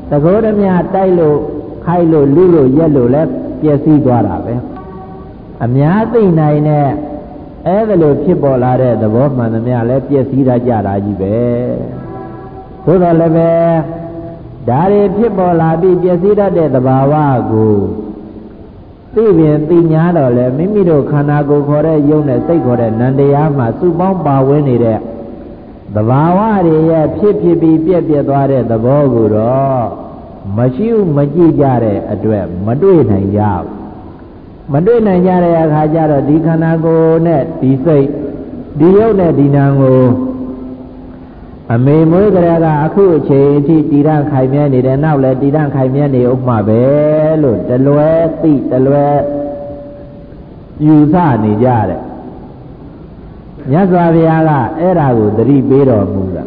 သကောဓမြတိုက်လို့ခိုက်လို့လူလို့ရက်လို့လည်းပျက်စီးသွားတာပဲအများသိနိုင်တဲ့အဲ့ဒါလိုဖြစ်ပေါ်လာတဲ့သဘောမှန်သမျှလည်းပျက်စီးတတ်ကြတာကြီးပဲ သို့တော်လည်းပဲဒါတွေဖြစ်ပေါ်လာပြီးပျက်စီးတတ်တဲ့သဘာဝကိုသိပြင်သိညာတော့လေမိမိတို့ခန္ဓာကိုယ်ခေါ်တဲ့ယုံနဲ့စိတ်ခေါ်တဲ့နန္တရားမှာစုပေါင်းပါဝင်နေတဲ့သဘာဝတွေရဲ့ဖြစ်ဖြစ်ပြီးပြက်ပြက်သွားတဲ့သဘောကိုတော့မရှိဘူးမကြည့်ကြတဲ့အတွက်မတွေ့နိုင်ကြဘူးမတွေ့နိုင်ကြတဲ့အခါကျတော့ဒီခန္ဓာကိုယ်နဲ့ဒီစိတ်ဒီယုတ်နဲ့ဒီနာကို အမေမွေးကြရကအခုအချိန်အထိတည်ရခိုင်မြဲနေတယ်နောက်လည်းတည်ရခိုင်မြဲနေဥပမာပဲလို့တလွဲသိတလွဲယူဆနေကြတယ်မြတ်စွာဘုရားကအဲ့ဒါကိုသတိပေးတော်မူတာ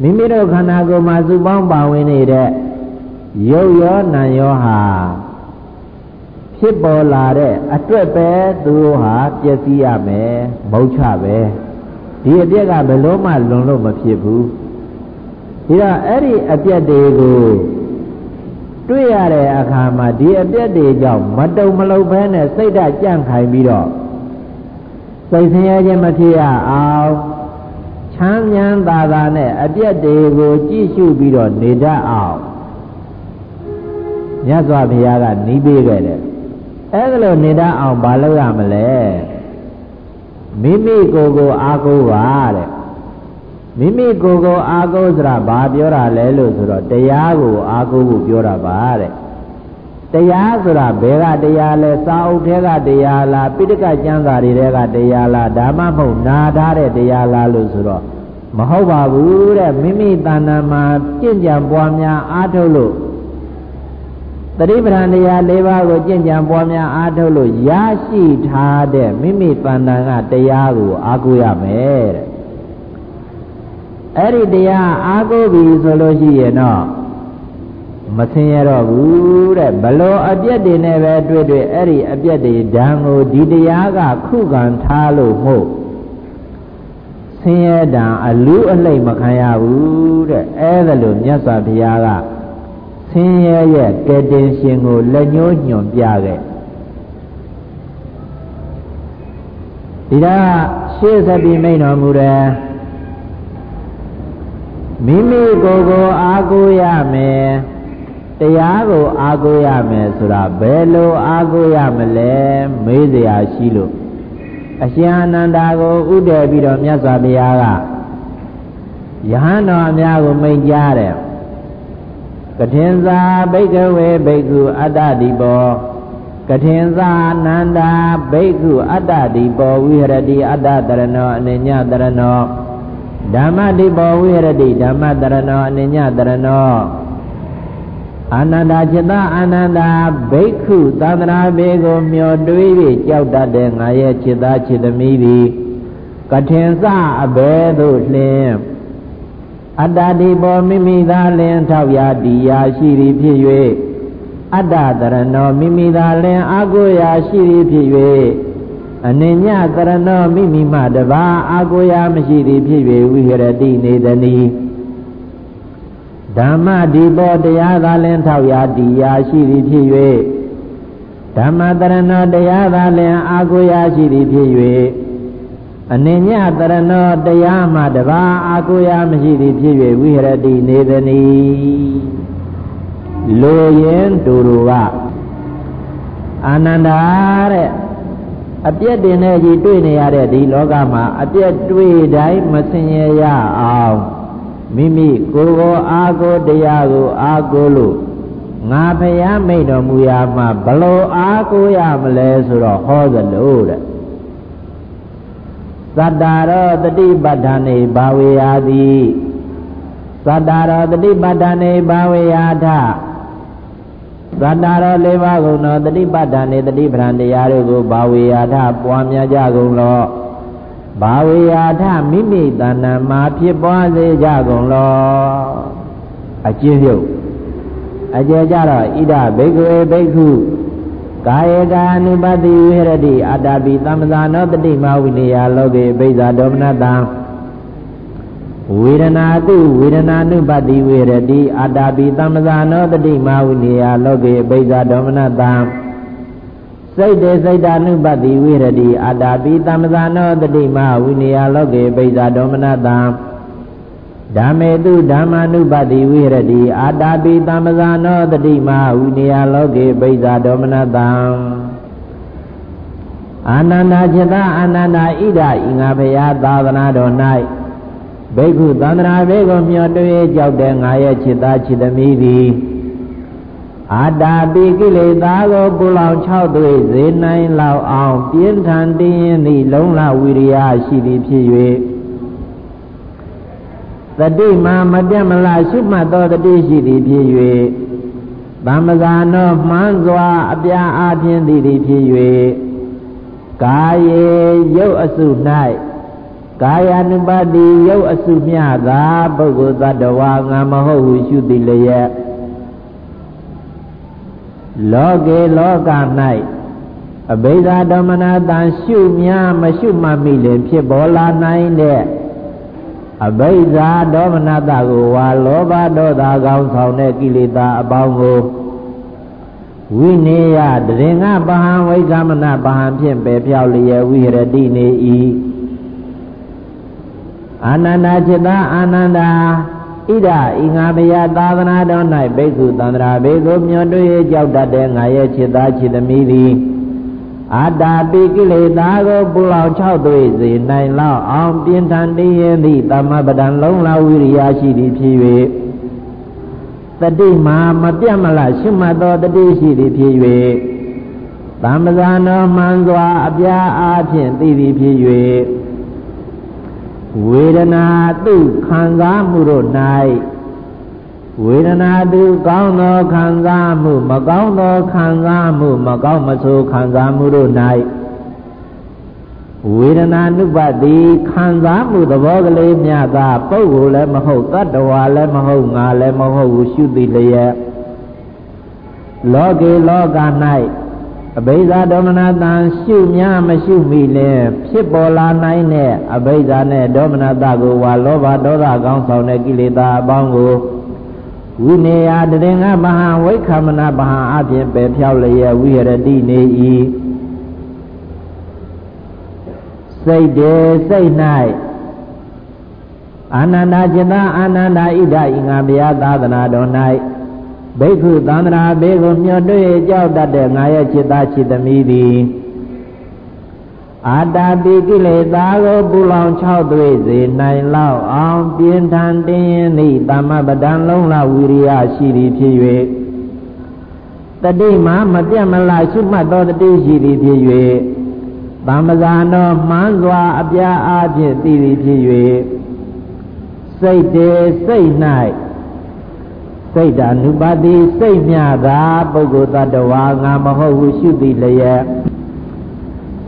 မိမိတို့ခန္ဓာကိုယ်မှာစုပေါင်းပါဝင်နေတဲ့ရုပ်ရောနာမ်ရောဟာဖြစ်ပေါ်လာတဲ့အတွက်ပဲသူတို့ဟာပျက်စီးရမယ်မုတ်ချပဲ ဒီအပြက်ကဘယ်လို့မှလွန်လို့မဖြစ်ဘူးဒီတော့အဲ့ဒီအပြက်တွေကိုတွေ့ရတဲ့အခါမှာဒီအပြက်တွေကြောင့်မတုံမလုံဘဲနဲ့စိတ်ဓာတ်ကြန့်ခိုင်ပြီးတော့စိတ်ဆင်းရဲခြင်းမဖြစ်ရအောင်ချမ်းမြန်းသာသာနဲ့အပြက်တွေကိုကြည့်ရှုပြီးတော့နေတတ်အောင်မြတ်စွာဘုရားကနီးပေးခဲ့တယ်အဲ့ဒါလိုနေတတ်အောင်မလုပ်ရမလဲ မိမိကိုယ်ကိုအာကိုပါတဲ့မိမိကိုယ်ကိုအာကိုဆိုတာဘာပြောတာလဲလို့ဆိုတော့တရားကိုအာကိုဖို့ပြောတာပါတဲ့တရားဆိုတာဘယ်ကတရားလဲစာအုပ်ထဲကတရားလားပိဋကကျမ်းစာတွေထဲကတရားလားဒါမှမဟုတ်နာထားတဲ့တရားလားလို့ဆိုတော့မဟုတ်ပါဘူးတဲ့မိမိတဏ္ဍာမှာကြင့်ကြံပွားများအားထုတ်လို့ တတိပဌာန်တရား၄ပါးကိုကြင်ကြံပွားများအားထုတ်လို့ရရှိထားတဲ့မိမိတဏ္ဍာကတရားကိုအားကိုးရမယ်တဲ့အဲ့ဒီတရားအားကိုးပြီဆိုလို့ရှိရင်တော့မဆင်းရတော့ဘူးတဲ့ဘလို့အပြက်တွေနဲ့ပဲတွေ့တွေ့အဲ့ဒီအပြက်တွေဓာန်ကိုဒီတရားကခုခံထားလို့မို့ဆင်းရဲတံအလူအလှိမ့်မခံရဘူးတဲ့အဲ့ဒါလို့မြတ်စွာဘုရားကဆ င်းရဲရဲ့ကယ်တင်ရှင်ကိုလက်ညှိုးညွန်ပြခဲ့ဒီဒါရှေ့ဆက်ပြီးမိန်တော်မူတယ်မိမိကိုယ်ကိုအားကိုးရမယ်တရားကိုအားကိုးရမယ်ဆိုတာဘယ်လိုအားကိုးရမလဲမေးစရာရှိလို့အရှင်အနန္ဒာကိုဥတည်ပြီးတော့မြတ်စွာဘုရားကယဟန်တော်အများကိုမိန်ကြားတယ် ကထင်သာဘိကဝေဘိက္ခုအတ္တဒီဘောကထင်သာနန္ဒာဘိက္ခုအတ္တဒီဘောဝိဟရတိအတ္တတရဏောအနိညတရဏောဓမ္မတိဘောဝိဟရတိဓမ္မတရဏောအနိညတရဏောအာနန္ဒာจิตအာနန္ဒာဘိက္ခုသန္တရာဘေကိုမျောတွေး၍ကြောက်တတ်တဲ့ငါရဲ့จิตသားจิตသမီးသည်ကထင်စအဘဲသို့လင်း အတ္တတိဘောမိမိသာလင်ထောက်ရာဒီယာရှိသည်ဖြစ်၍အတ္တတရဏောမိမိသာလင်အာကိုရာရှိသည်ဖြစ်၍အနိညတရဏောမိမိမှတပါအာကိုရာမရှိသည်ဖြစ်၍ဝိဟရတိနေတနီဓဓမ္မဒီပေါ်တရားသာလင်ထောက်ရတရားရှိသည်ဖြစ်၍ဓမ္မတရဏတရားသာလင်အာကိုရာရှိသည်ဖြစ်၍ အနိညာတရဏတရားမှတပါအာကိုရာမရှိသည်ဖြစ်၍ဝိဟရတိနေသနီလိုရင်တူတူကအာနန္ဒာတဲ့အပြည့်တင်တဲ့ကြီးတွေ့နေရတဲ့ဒီလောကမှာအပြည့်တွေ့တိုင်းမဆင်ရရအောင်မိမိကိုယ်ကိုအာကိုတရားကိုအာကိုလို့ငါဖျားမိတ်တော်မူရာမှာဘလို့အာကိုရမလဲဆိုတော့ဟောသလိုတဲ့ သတ္တာရောတတိပဋ္ဌာနေဘာဝေယာတိသတ္တာရောတတိပဋ္ဌာနေဘာဝေယာထသတ္တာရော၄ပါးကုန်သောတတိပဋ္ဌာနေတတိပဋ္ဌာန်တရားတို့ကိုဘာဝေယာထပွားများကြကုန်လောဘာဝေယာထမိမိတဏ္ဍာမှာဖြစ်ပွားစေကြကုန်လောအကျဉ်းချုပ်အကျေကြတော့ဣဒဘိက္ခဝေဘိက္ခု ကာယေကာနုပတိဝိရတိအတ္တပိသမ္မဇာနောတတိမဝိနည်းလောကေဘိဇာဒေါမနတံဝေဒနာတုဝေဒနာနုပတိဝေရတိအတ္တပိသမ္မဇာနောတတိမဝိနည်းလောကေဘိဇာဒေါမနတံစိတ်တေစိတ်တာနုပတိဝေရတိအတ္တပိသမ္မဇာနောတတိမဝိနည်းလောကေဘိဇာဒေါမနတံ ဓမ္မေတုဓမ္မာနုပတိဝိရတိအာတာပိသမ္ပဇာနောတတိမဝိနယလောကေပိဇာဒေါမနတံအာနန္ဒจิตအာနန္ဒဣဒဤငါဘုရားသာသနာတော်၌ဘိက္ခုသန္တရာဘေကိုမျှော်တွေ့ကြောက်တဲ့ငါရဲ့จิตသားจิตသမီးသည်အာတာပိကိလေသာကိုပူလောင်၆သွေးစေနိုင်လောက်အောင် ပြင်းထန်တင်းသည့်လုံလဝိရိယရှိသည်ဖြစ်၍ တတိမာမပြတ်မလားရှုမှတ်သောတတိရှိသည်ဖြစ်၍သမ္မဇာနောမှန်းစွာအပြာအားဖြင့်သည်သည်ဖြစ်၍ကာယေရုပ်အစု၌ကာယ ानु ပါတိရုပ်အစုမြသာပုဂ္ဂိုလ်သတ္တဝါငါမဟုတ်ဟုရှုသည်လျက်လောကေလောက၌အဘိဓါဓမ္မနာတံရှုများမရှုမှတ်မိလင်ဖြစ်ပေါ်လာနိုင်တဲ့ အဘိဇာဒေါမနတကိုဝါလောဘဒေါသကောင်းဆောင်တဲ့ကိလေသာအပေါင်းကိုဝိနေယတရင်္ဂပဟံဝိကမနပဟံဖြင့်ပယ်ပြောက်လျက်ဝိရတိနေ၏အာနန္ဒจิตအာနန္ဒာဣဒဤငါဘယသာသနာတော်၌ဘိက္ခုသန္တရာဘေကိုမြွန်တွေ့ကြောက်တတ်တဲ့ငါရဲ့จิตသားจิตသမီးသည် အတ္တာပိကိလေသာကိုပူလောင်၆သွေးစေနိုင်လောက်အောင်ပြင်းထန်တည်ရင်သည့်သမ္မပဒံလုံးလာဝိရိယရှိသည်ဖြစ်၍တတိမာမပြတ်မလားရှုမှတ်သောတတိရှိသည်ဖြစ်၍သမ္ပဇာနောမှန်စွာအပြားအားဖြင့်သိသည်ဖြစ်၍ဝေဒနာသူခံစားမှုတို့၌ ဝေဒနာသူကောင်းသောခံစားမှု မကောင်းသောခံစားမှု မကောင်းမဆိုးခံစားမှုတို့၌ဝေဒနာနုပတိခံစားမှုသဘောကလေးမြတ်သာပုဂ္ဂိုလ်လည်းမဟုတ်တ attva လည်းမဟုတ်ငါလည်းမဟုတ်ဘူးရှုသိလျက်လောကေလောက၌အဘိဓါဒေါမနတံရှုများမရှုမိလဲဖြစ်ပေါ်လာနိုင်တဲ့အဘိဓါနဲ့ဒေါမနတကိုဝါလောဘဒေါသကောင်းဆောင်တဲ့ကိလေသာအပေါင်းကို ဝိနေယတရင်္ဂမဟာဝိခမနာပဟံအပြင်ပယ်ဖြောက်လျက်ဝိရတိနေ၏စိတ်တေစိတ်၌အာနန္ဒจิตအာနန္ဒဣဒဤငါဘုရားသာသနာတော်၌ဘိက္ခုသန္တရာဘေကိုမျှော်တွေ့ကြောက်တတ်တဲ့ငါရဲ့จิตသားจิตသမီးသည် အာတာပိကိလေသာကိုပူလောင်၆သွေးစေနိုင်လောက်အောင်ပြင်းထန်တင်းသည့်သမ္မပဒံလုံးလဝိရိယရှိသည်ဖြစ်၍တတိမာမပြတ်မလားရှုမှတ်သောတတိရှိသည်ဖြစ်၍သမ္မဇာနောမှန်းစွာအပြားအားဖြင့်သိသည်ဖြစ်၍စိတ်တေစိတ်၌စိတ်ဓာနုပါတိစိတ်မြတာပုဂ္ဂိုလ်တ attva ငါမဟုတ်ဟုရှုသည်လျက်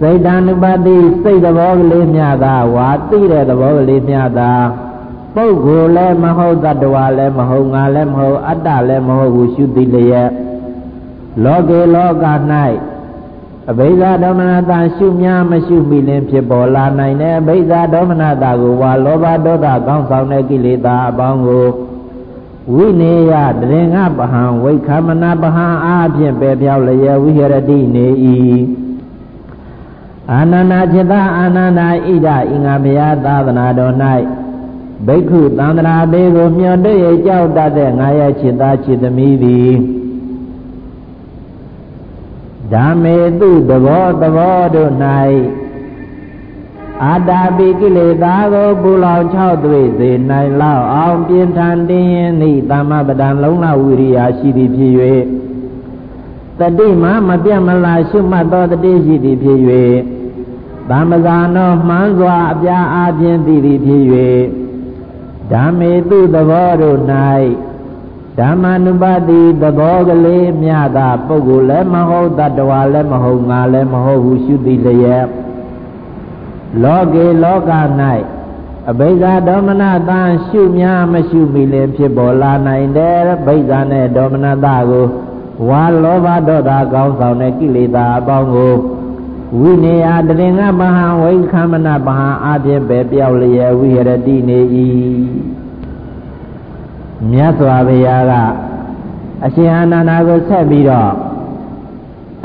စိတ်တ ानु ပတိစိတ်သဘောကလေးမြတာဝါသိတဲ့သဘောကလေးမြတာပုဂ္ဂိုလ်လည်းမဟုတ်တ attva လည်းမဟုတ်ငါလည်းမဟုတ်အတ္တလည်းမဟုတ်ဘူးရှုသိလျက်လောကေလောက၌အဘိဓါဒေါမနတာရှုများမရှုမိလင်ဖြစ်ပေါ်လာနိုင်တဲ့အဘိဓါဒေါမနတာကိုဝါလောဘဒေါသကောင်းဆောင်တဲ့ကိလေသာအပေါင်းကိုဝဝိနေယတရင်္ဂပဟံဝိခမနာပဟံအားဖြင့်ပဲပြောက်လျက်ဝိဟရတိနေ၏ အာနန္ဒจิตအာနန္ဒဣဒအင်္ဂမယသာသနာတော်၌ဘိက္ခုသန္တရာသေးကိုမျှော်တည့်ကြောက်တတ်တဲ့ငါရဲ့จิตသားจิตသမီးသည်ဓမ္မေတုသဘောသဘောတို့၌အာတာပိကိလေသာကိုပူလောင်၆သွေစေနိုင်လောက်အောင်ပြင်းထန်တင်းရင်ဤသမ္မပဒံလုံးလဝိရိယရှိသည်ဖြစ်၍တတိမမပြတ်မလားရှုမှတ်သောတတိရှိသည်ဖြစ်၍ သမ္မဇာနောမှန်းစွာအပြာအပြင်းသည်သည်ဖြစ်၍ဓမ္မေတုသဘောတို့၌ဓမ္မနုပတိသဘောကလေးမြတာပုဂ္ဂိုလ်လည်းမဟုတ်တတ္တဝါလည်းမဟုတ်ငါလည်းမဟုတ်ဘူးရှုသည်လျက်လောကေလောက၌အဘိဓါဒေါမနတံရှုများမရှုမိလည်းဖြစ်ပေါ်လာနိုင်တယ်ဗိဓာနဲ့ဒေါမနတကိုဝါလောဘဒေါသကောင်းဆောင်တဲ့ကိလေသာအပေါင်းကို ဝိနေယတရင်္ဂမဟာဝိခမနပဟာအပြည့်ပဲပြောက်လျက်ဝိရတိနေ၏မြတ်စွာဘုရားကအရှင်အာနန္ဒာကိုဆက်ပြီးတော့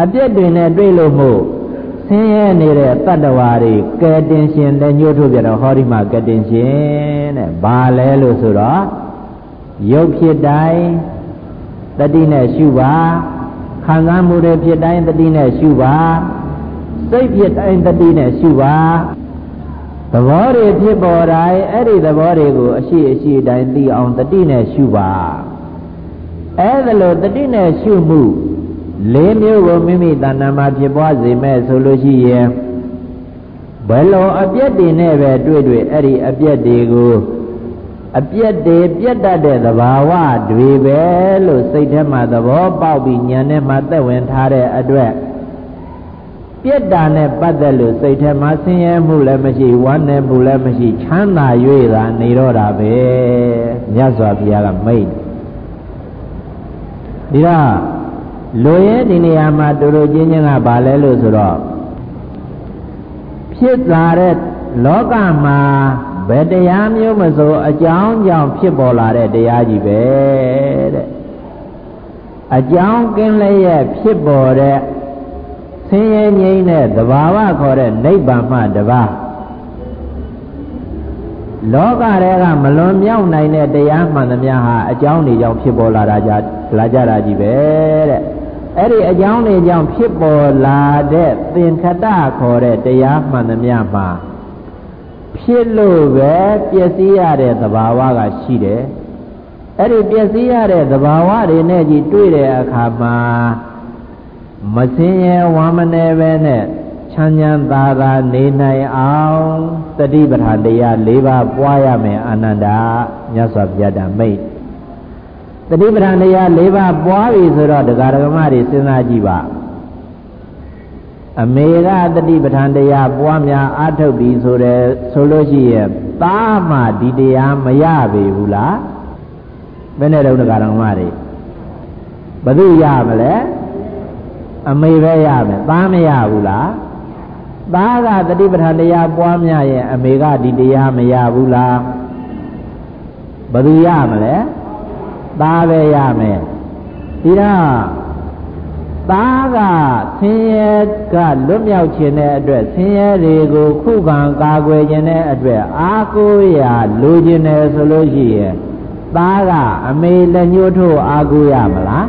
အပြစ်တွေနဲ့တွေ့လို့မို့ဆင်းရဲနေတဲ့တတ္တဝါတွေကဲတင်ရှင်တဲ့ညှို့ထုတ်ပြတော့ဟောဒီမှာကဲတင်ရှင်တဲ့ဘာလဲလို့ဆိုတော့ရုပ်ဖြစ်တိုင်းတတိနဲ့ရှုပါခံစားမှုတွေဖြစ်တိုင်းတတိနဲ့ရှုပါ စိတ်ဖြစ်တိုင်းတတိနဲ့ရှုပါသဘောတွေဖြစ်ပေါ်တိုင်းအဲ့ဒီသဘောတွေကိုအရှိအရှိတိုင်းသိအောင်တတိနဲ့ရှုပါအဲ့ဒါလို့တတိနဲ့ရှုမှုလေးမျိုးကိုမိမိတဏ္ဍာမှာဖြစ်ပွားစေမဲ့ဆိုလို့ရှိရင်ဘယ်လိုအပြက်တွေနဲ့ပဲတွေ့တွေ့အဲ့ဒီအပြက်တွေကိုအပြက်တွေပြက်တတ်တဲ့သဘာဝတွေပဲလို့စိတ်ထဲမှာသဘောပေါက်ပြီးဉာဏ်နဲ့မှသက်ဝင်ထားတဲ့အတွက် ပြက်တာနဲ့ပတ်သက်လို့စိတ်ထဲမှာဆင်းရဲမှုလည်းမရှိဝမ်းနည်းမှုလည်းမရှိချမ်းသာ၍သာနေတော့တာပဲမြတ်စွာဘုရားကမိတ်ဒီတော့လူရဲ့ဒီနေရာမှာတူတူချင်းချင်းကဘာလဲလို့ဆိုတော့ဖြစ်လာတဲ့လောကမှာဘယ်တရားမျိုးမဆိုအကြောင်းကြောင့်ဖြစ်ပေါ်လာတဲ့တရားကြီးပဲတဲ့အကြောင်းကင်းလျက်ဖြစ်ပေါ်တဲ့ ဆင်းရဲငြိမ်းတဲ့သဘာဝခေါ်တဲ့နိဗ္ဗာန်မှတပါးလောကတွေကမလွန်မြောက်နိုင်တဲ့တရားမှန်သမျှဟာအကြောင်းတွေကြောင့်ဖြစ်ပေါ်လာတာကြလာကြတာကြီးပဲတဲ့အဲ့ဒီအကြောင်းတွေကြောင့်ဖြစ်ပေါ်လာတဲ့သင်္ခတခေါ်တဲ့တရားမှန်သမျှမှာဖြစ်လို့ပဲပျက်စီးရတဲ့သဘာဝကရှိတယ်အဲ့ဒီပျက်စီးရတဲ့သဘာဝတွေနဲ့ကြီးတွေ့တဲ့အခါမှာ မစင်းရဲဝမ်းမနေပဲနဲ့ချမ်းချမ်းသာသာနေနိုင်အောင်တတိပဋ္ဌာန်တရား၄ပါးပွားရမယ်အာနန္ဒာမြတ်စွာဘုရားတမိတ်တတိပဋ္ဌာန်တရား၄ပါးပွားပြီဆိုတော့ဒကာဒကမတွေစဉ်းစားကြည့်ပါအမေကတတိပဋ္ဌာန်တရားပွားများအားထုတ်ပြီဆိုတဲ့ဆိုလို့ရှိရင်သားမှဒီတရားမရပေဘူးလားဘယ်နဲ့တော့ဒကာဒကမတွေဘယ်သူရမလဲ အမေပဲရမယ်သားမရဘူးလားသားကတတိပဋ္ဌာန်တရားပွားများရင်အမေကဒီတရားမရဘူးလားဘယ်သူရမလဲသားပဲရမယ်ဒီတော့သားကဆင်းရဲကလွတ်မြောက်ခြင်းတဲ့အတွက်ဆင်းရဲတွေကိုခုခံကာကွယ်ခြင်းတဲ့အတွက်အာကိုရာလိုခြင်းတယ်ဆိုလို့ရှိရင်သားကအမေလက်ညှိုးထိုးအာကိုရမလား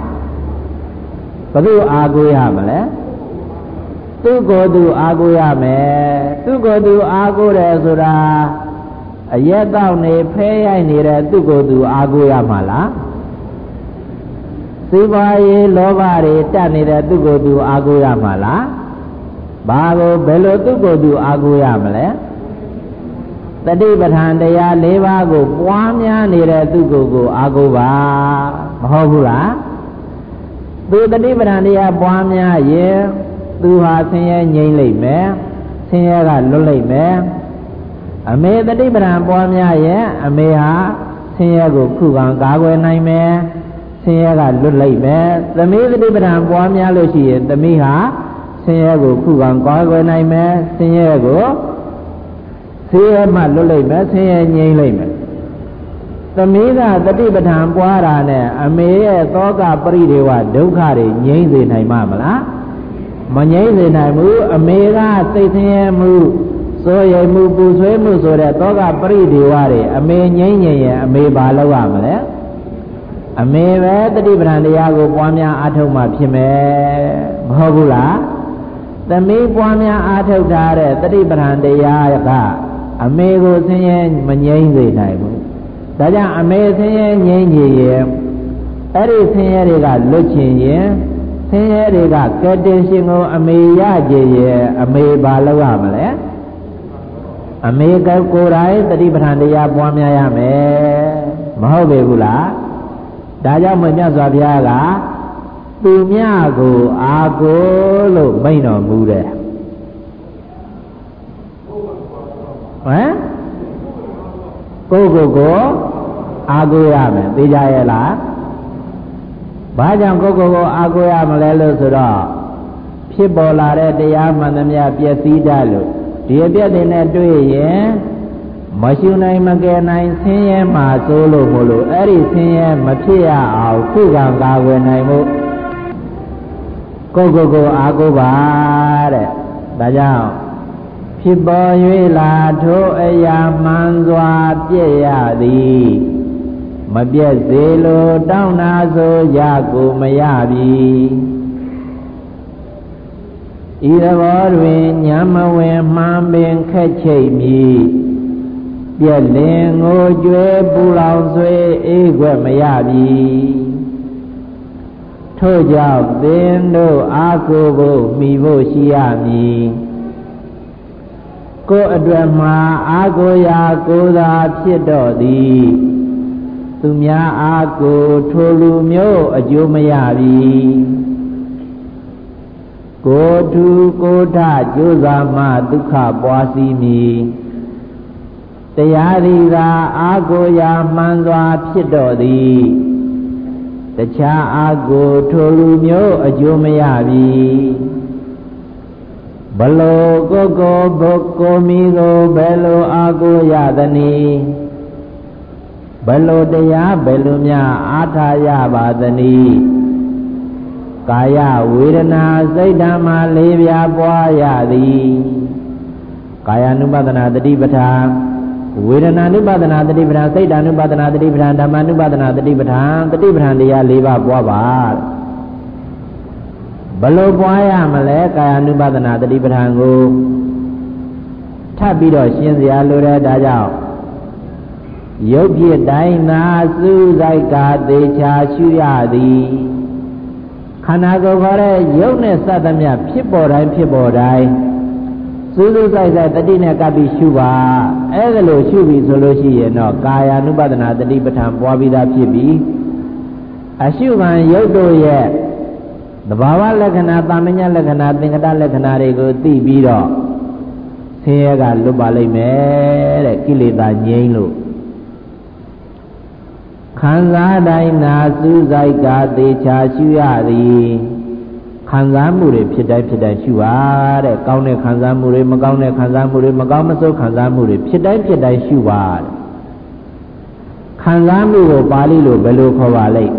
ဘယ်လိုအာကိုရမလဲသူ့ကိုယ်သူအာကိုရမယ်သူ့ကိုယ်သူအာကိုတယ်ဆိုတာအရက်တော့နေဖဲရိုက်နေတဲ့သူ့ကိုယ်သူအာကိုရမှာလားစီးပွားရေးလောဘတွေတက်နေတဲ့သူ့ကိုယ်သူအာကိုရမှာလားဘာကိုဘယ်လိုသူ့ကိုယ်သူအာကိုရမလဲတတိပဋ္ဌာန်တရား၄ပါးကိုပွားများနေတဲ့သူ့ကိုယ်ကိုအာကိုပါမဟုတ်ဘူးလား သူတတိပဋ္ဌာန်တရားပွားများရင်သူဟာဆင်းရဲငြိမ့်လိမ့်မယ်ဆင်းရဲကလွတ်လိမ့်မယ်အမေတတိပဋ္ဌာန်ပွားများရင်အမေဟာဆင်းရဲကိုခုခံကာကွယ်နိုင်မယ်ဆင်းရဲကလွတ်လိုက်မယ်သမီးသတိပဋ္ဌာန်ပွားများလို့ရှိရင်သမီးဟာဆင်းရဲကိုခုခံကွာကွယ်နိုင်မယ်ဆင်းရဲကိုဆင်းရဲမှလွတ်လိုက်မယ်ဆင်းရဲငြိမ်းလိုက်မယ် သမီးကတတိပဋ္ဌာန်ပွားတာနဲ့အမေရဲ့သောကပရိဒေဝဒုက္ခတွေငြိမ့်စေနိုင်မှာမလားမငြိမ့်စေနိုင်ဘူးအမေကစိတ်ဆင်းရဲမှုစိုးရိမ်မှုပူဆွေးမှုဆိုတဲ့သောကပရိဒေဝတွေအမေငြိမ့်ငြိမ်ရင်အမေဘာလုပ်ရမလဲအမေပဲတတိပဋ္ဌာန်တရားကိုပွားများအားထုတ်မှဖြစ်မယ်မဟုတ်ဘူးလားသမီးပွားများအားထုတ်ထားတဲ့တတိပဋ္ဌာန်တရားကအမေကိုဆင်းရဲမငြိမ့်စေနိုင်ဘူး ဒါကြောင့်အမေဆင်းရဲငြိမ့်ကြရဲ့အဲ့ဒီဆင်းရဲတွေကလွတ်ချင်ရင်ဆင်းရဲတွေကကဲတင်ရှင်ကိုအမေရကြရဲ့အမေဘာလုပ်ရမလဲအမေကကိုယ်တိုင်တတိပဋ္ဌာန်တရားပွားများရမယ်မဟုတ်ပေဘူးလားဒါကြောင့်မြတ်စွာဘုရားကသူမြကိုအာကိုလို့မိန့်တော်မူတယ်ဟမ် ကိုကိုကိုအာကိုရမယ်သိကြရဲ့လားဘာကြောင့်ကိုကိုကိုအာကိုရမလဲလို့ဆိုတော့ဖြစ်ပေါ်လာတဲ့တရားမှန်သမျှပျက်စီးတတ်လို့ဒီအပြက်တွေနဲ့တွေ့ရင်မရှိနိုင်မကယ်နိုင်ဆင်းရဲမှသိုးလို့မလို့အဲ့ဒီဆင်းရဲမဖြစ်ရအောင်ခုခံကာကွယ်နိုင်မှုကိုကိုကိုအာကိုပါတဲ့ဒါကြောင့် ဖြစ်ပေါ်၍လာထိုအရာမှန်စွာပြည့်ရသည်မပြည့်စေလိုတောင်းနာဆိုရကိုမရပြီဤသဘောတွင်ညမဝင်မှန်ပင်ခက်ချိတ်မည်ပြက်လင်ငိုကြွယ်ပူလောင်ဆွေအေးခွက်မရပြီထို့ကြောင့်သင်တို့အာကိုဖို့မိဖို့ရှိရမည် ကိုယ်အတွက်မှာအာကိုရာကိုသာဖြစ်တော့သည်သူများအာကိုထိုလူမျိုးအကျိုးမရပြီကိုထုကိုထကြိုးစားမှဒုက္ခပွားစီမည်တရားဒီသာအာကိုရာမှန်စွာဖြစ်တော့သည်တခြားအာကိုထိုလူမျိုးအကျိုးမရပြီ ဘလောကိုကိုဘုကိုမီကိုဘယ်လိုအာကိုရသနည်းဘလောတရားဘယ်လိုများအားထားရပါသနည်းကာယဝေဒနာစိတ်ဓမ္မလေးပြားပွားရသည်ကာယ ानु ပဒနာတတိပဋ္ဌာန်ဝေဒနာ ानु ပဒနာတတိပဋ္ဌာန်စိတ် ानु ပဒနာတတိပဋ္ဌာန်ဓမ္မ ानु ပဒနာတတိပဋ္ဌာန်တတိပဋ္ဌာန်တရား၄ပါးပွားပါ ဘလို့ပွားရမလဲကာယ ानु ပဒနာတတိပဋ္ဌာန်ကိုထပ်ပြီးတော့ရှင်းစရာလိုတဲ့ဒါကြောင့်ရုပ်ဖြစ်တိုင်းသာစုဆိုင်ကာသေချာရှုရသည်ခန္ဓာကိုယ်ခေါ်တဲ့ရုပ်နဲ့စသမျှဖြစ်ပေါ်တိုင်းဖြစ်ပေါ်တိုင်းစူးစူးဆိုင်ဆိုင်တတိနဲ့ကပ်ပြီးရှုပါအဲ့ဒါလို့ရှုပြီဆိုလို့ရှိရင်တော့ကာယ ानु ပဒနာတတိပဋ္ဌာန်ပွားပြီးသားဖြစ်ပြီအရှုခံရုပ်တို့ရဲ့ သဘာဝလက္ခဏာတာမညလက္ခဏာသင်္ကတလက္ခဏာတွေကိုသိပြီးတော့ဆင်းရဲကလွတ်ပါလိမ့်မယ်တဲ့ကိလေသာငြိမ်းလို့ခံစားတိုင်းနာစူးစိုက်ကသေချာရှုရသည်ခံစားမှုတွေဖြစ်တိုင်းဖြစ်တိုင်းရှုပါတဲ့ကောင်းတဲ့ခံစားမှုတွေမကောင်းတဲ့ခံစားမှုတွေမကောင်းမဆိုးခံစားမှုတွေဖြစ်တိုင်းဖြစ်တိုင်းရှုပါတဲ့ခံစားမှုကိုပါဠိလိုဘယ်လိုခေါ်ပါလိမ့်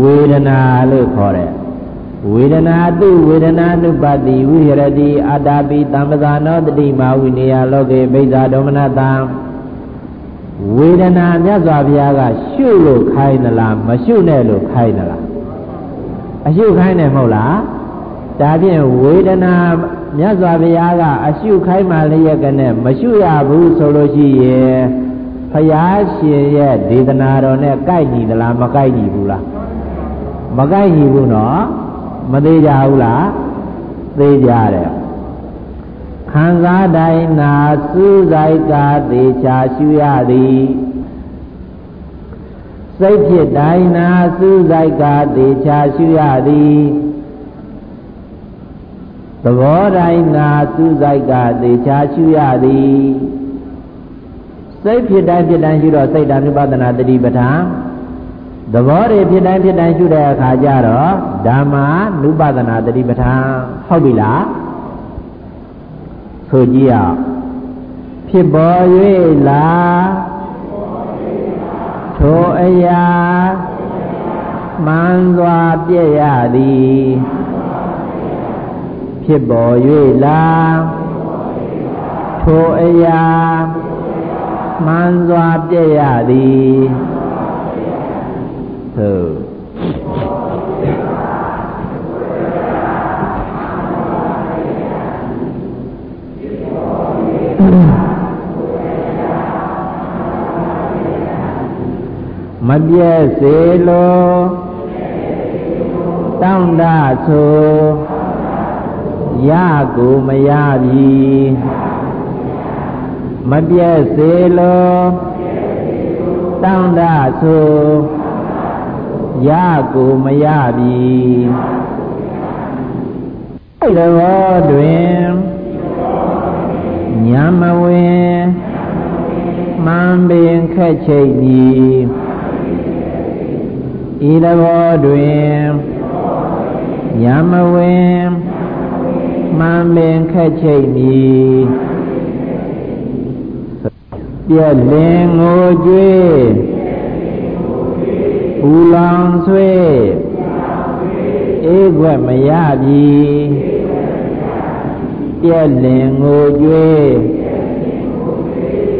ဝေဒနာလို့ခေါ်တယ်ဝေဒနာတုဝေဒနာနုပတိဝိဟရတိအတ္တပိတမ္ပဇာနောတတိမာဝိနေယလောကေဘိဇာဒေါမနတံဝေဒနာမြတ်စွာဘုရားကရှုလို့ခိုင်းသလားမရှုနဲ့လို့ခိုင်းသလားအရှုခိုင်းတယ်မဟုတ်လားဒါဖြင့်ဝေဒနာမြတ်စွာဘုရားကအရှုခိုင်းမှလျက်ကနဲ့မရှုရဘူးဆိုလို့ရှိရင်ဘုရားရှင်ရဲ့ဒေသနာတော်နဲ့ကိုက်ညီသလားမကိုက်ညီဘူးလား မကိုက်ညီဘူးနော်မသေးကြဘူးလားသေးကြတယ်ခံစားတိုင်းနာစူးစိုက်ကသေချာရှုရသည်စိတ်ဖြစ်တိုင်းနာစူးစိုက်ကသေချာရှုရသည်သဘောတိုင်းနာစူးစိုက်ကသေချာရှုရသည်စိတ်ဖြစ်တိုင်းဖြစ်တိုင်းရှုတော့စိတ်ဓာနုပဒနာတတိပဋ္ဌာန် သဘောတွေဖြစ်တိုင်းဖြစ်တိုင်းရှုတဲ့အခါကျတော့ဓမ္မနုပဒနာတတိပဋ္ဌာန်ဟုတ်ပြီလားဆိုကြည့်ရဖြစ်ပေါ်၍လာထိုအရာမှန်စွာပြည့်ရသည်ဖြစ်ပေါ်၍လာထိုအရာမှန်စွာပြည့်ရသည် သို့မပြည့်စေလိုတောင်းတဆိုရကိုမရပြီမပြည့်စေလိုတောင်းတဆို ရကိုမရပြီအဲ့တော်တွင်ညမဝင်မှန်ပင်ခက်ချိတ်သည်ဤသဘောတွင်ညမဝင်မှန်ပင်ခက်ချိတ်မည်ပြက်လင်ငိုကြွေး ပူလောင်ဆွေးအေးခွက်မရပြီပြက်လင်ငိုကြွေး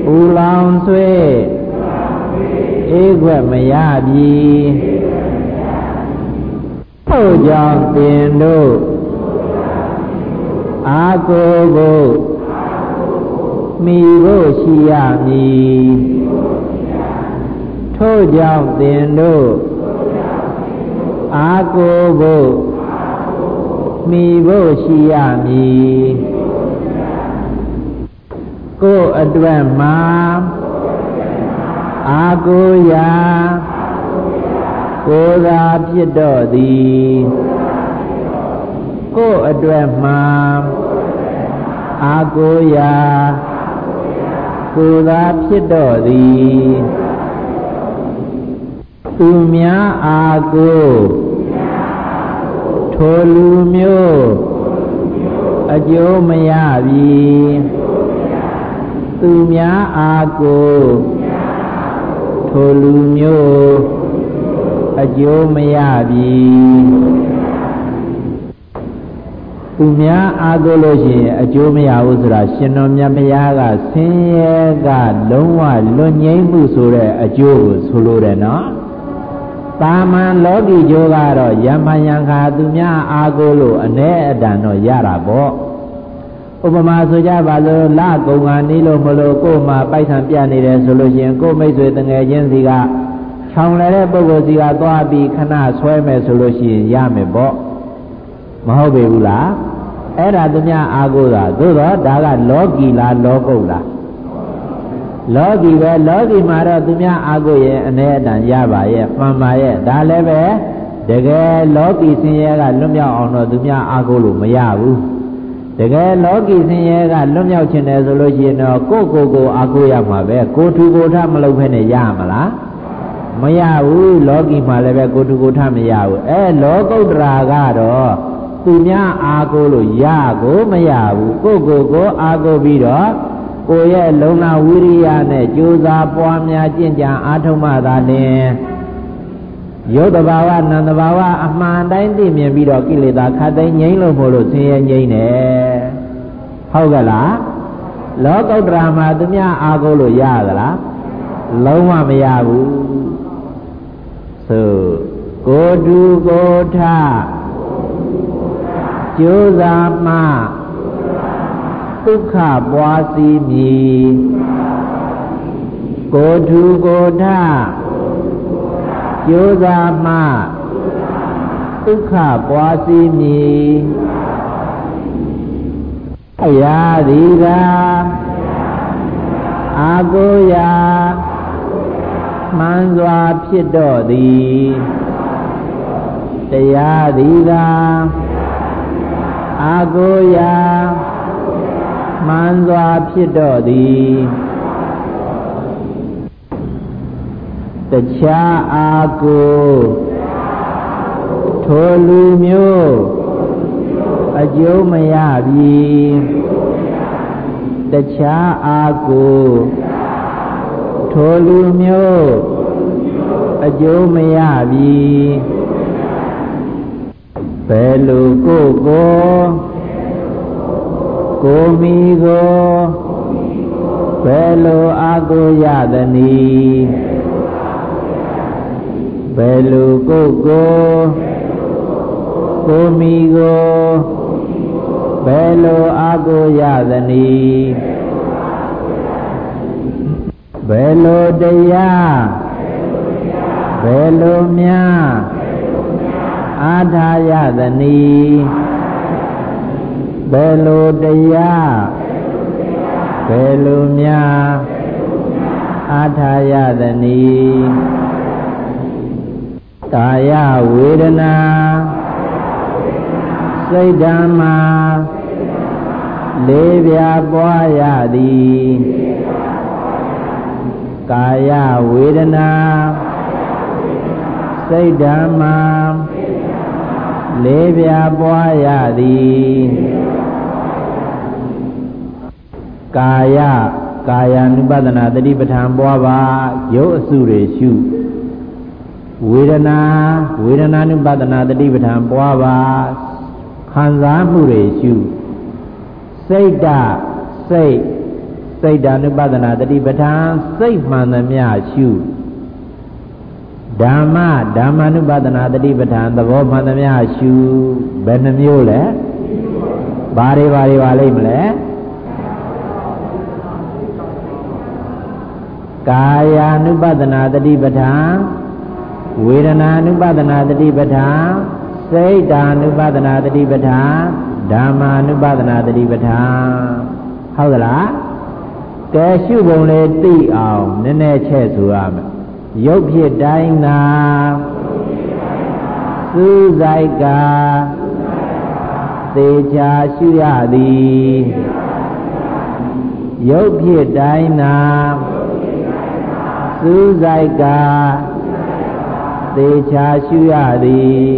ပူလောင်ဆွေးအေးခွက်မရပြီထို့ကြောင့်သင်တို့အာကိုကိုမိဖို့ရှိရမည် ထို့ကြောင့်သင်တို့အာကိုကိုမိဖို့ရှိရမည်ကိုယ်အတွက်မှာအာကိုရာကိုယ်သာဖြစ်တော့သည်ကိုယ်အတွက်မှအာကိုရာကိုယ်သာဖြစ်တော့သည် သူများအာကိုထိုလူမျိုးအကျိုးမရပြီသူများအာကိုထိုလူမျိုးအကျိုးမရပြီသူများအားကိုလို့ရှိရင်အကျိုးမရဘူးဆိုတာရှင်တော်မြတ်ဘုရားကဆင်းရဲကလုံးဝလွတ်ငြိမ်းမှုဆိုတဲ့အကျိုးကိုဆိုလိုတယ်နော် တာမန်လောကီကျိုးကတော့ယမယံခါသူများအားကိုလို့အ ਨੇ အတန်တော့ရတာပေါ့ဥပမာဆိုကြပါလို့လကုံကနေလို့မလို့ကိုယ်မှာပိုက်ဆံပြနေတယ်ဆိုလို့ရှိရင်ကိုယ်မိတ်ဆွေတငယ်ချင်းစီကထောင်လည်းတဲ့ပုဂ္ဂိုလ်စီကသွားပြီးခဏဆွဲမယ်ဆိုလို့ရှိရင်ရမယ်ပေါ့မဟုတ်ပေဘူးလားအဲ့ဒါသူများအာကိုတာသို့တော့ဒါကလောကီလားလောကုတ်လား လောကီပဲလောကီမှာတော့သူများအာကိုရဲ့အနေအတန်ရပါရဲ့မှန်ပါရဲ့ဒါလည်းပဲတကယ်လောကီဆင်းရဲကလွတ်မြောက်အောင်တော့သူများအာကိုလို့မရဘူးတကယ်လောကီဆင်းရဲကလွတ်မြောက်ခြင်းတယ်ဆိုလို့ရှိရင်တော့ကိုယ့်ကိုယ်ကိုအာကိုရမှာပဲကိုထူကိုထမလုပ်ဖဲနဲ့ရမလားမရဘူးလောကီမှာလည်းပဲကိုတုကိုထမရဘူးအဲလောကုတ္တရာကတော့သူများအာကိုလို့ရကိုမရဘူးကိုကိုကိုအာကိုပြီးတော့ ကိုရဲ့လုံလဝိရိယနဲ့ကြိုးစားပွားများကျင့်ကြံအားထုတ်မှသာလျှင်ရုပ်တဘာဝနံတဘာဝအမှန်တိုင်းသိမြင်ပြီးတော့ကိလေသာခတ်သိမ်းငြိမ်းလို့မို့လို့ဆင်းရဲငြိမ်းတယ်ဟုတ်ကဲ့လားလောကုတ္တရာမှာသူများအာကိုလို့ရသလားလုံးဝမရဘူးသို့ကိုတူကိုထကျိုးစားမှ ဒုက္ခပွားစီမည်ကိုတူကိုထကျိုးစားမှဒုက္ခပွားစီမည်အရာဒီရာအာကိုရာမှန်စွာဖြစ်တော့သည်တရားသည်သာအာကိုရာ မှန်စွာဖြစ်တော့သည်တခြားအာကိုထိုလူမျိုးအကျိုးမရပြီတတခြားအာကိုထိုလူမျိုးအကျိုးမရပြီဘယ်လိုကိုကို ကိုမိကိုဘယ်လိုအာကိုရသနည်းဘယ်လိုကိုကိုကိုမိကိုဘယ်လိုအာကိုရသနည်းဘယ်လိုတရားဘယ်လိုများအာထာယသနည်း ဘယ်လိုတရားဘယ်လိုများအာထာယသနည်းကာယဝေဒနာစိတ်ဓမ္မာလေးပြားပွားရသည်ကာယဝေဒနာစိတ်ဓမ္မာလေးပြားပွားရသည် ကာယကာယ ानु ပဒနာတတိပဋ္ဌာန်ပွားပါရုပ်အစုတွေရှုဝေဒနာဝေဒနာ ानु ပဒနာတတိပဋ္ဌာန်ပွားပါခံစားမှုတွေရှုစိတ်တစိတ်စိတ်ဓာနုပဒနာတတိပဋ္ဌာန်စိတ်မှန်သမျှရှုဓမ္မဓမ္မ ानु ပဒနာတတိပဋ္ဌာန်သဘောမှန်သမျှရှုဘယ်နှမျိုးလဲဘာတွေဘာတွေပါလိမ့်မလဲ ကာယ ानु ပဒနာတတိပဋ္ဌာန်ဝေဒနာ ानु ပဒနာတတိပဋ္ဌာန်စိတ်ဓာနုပဒနာတတိပဋ္ဌာန်ဓမ္မာနုပဒနာတတိပဋ္ဌာန်ဟုတ်ကလားကဲရှုပုံလေးသိအောင်နည်းနည်းချက်ဆိုရမယ်ရုပ်ဖြစ်တိုင်းသာစူးစိုက်ကသေချာရှုရသည်ရုပ်ဖြစ်တိုင်းသာ စူးစိုက်ကသေချာရှုရသည်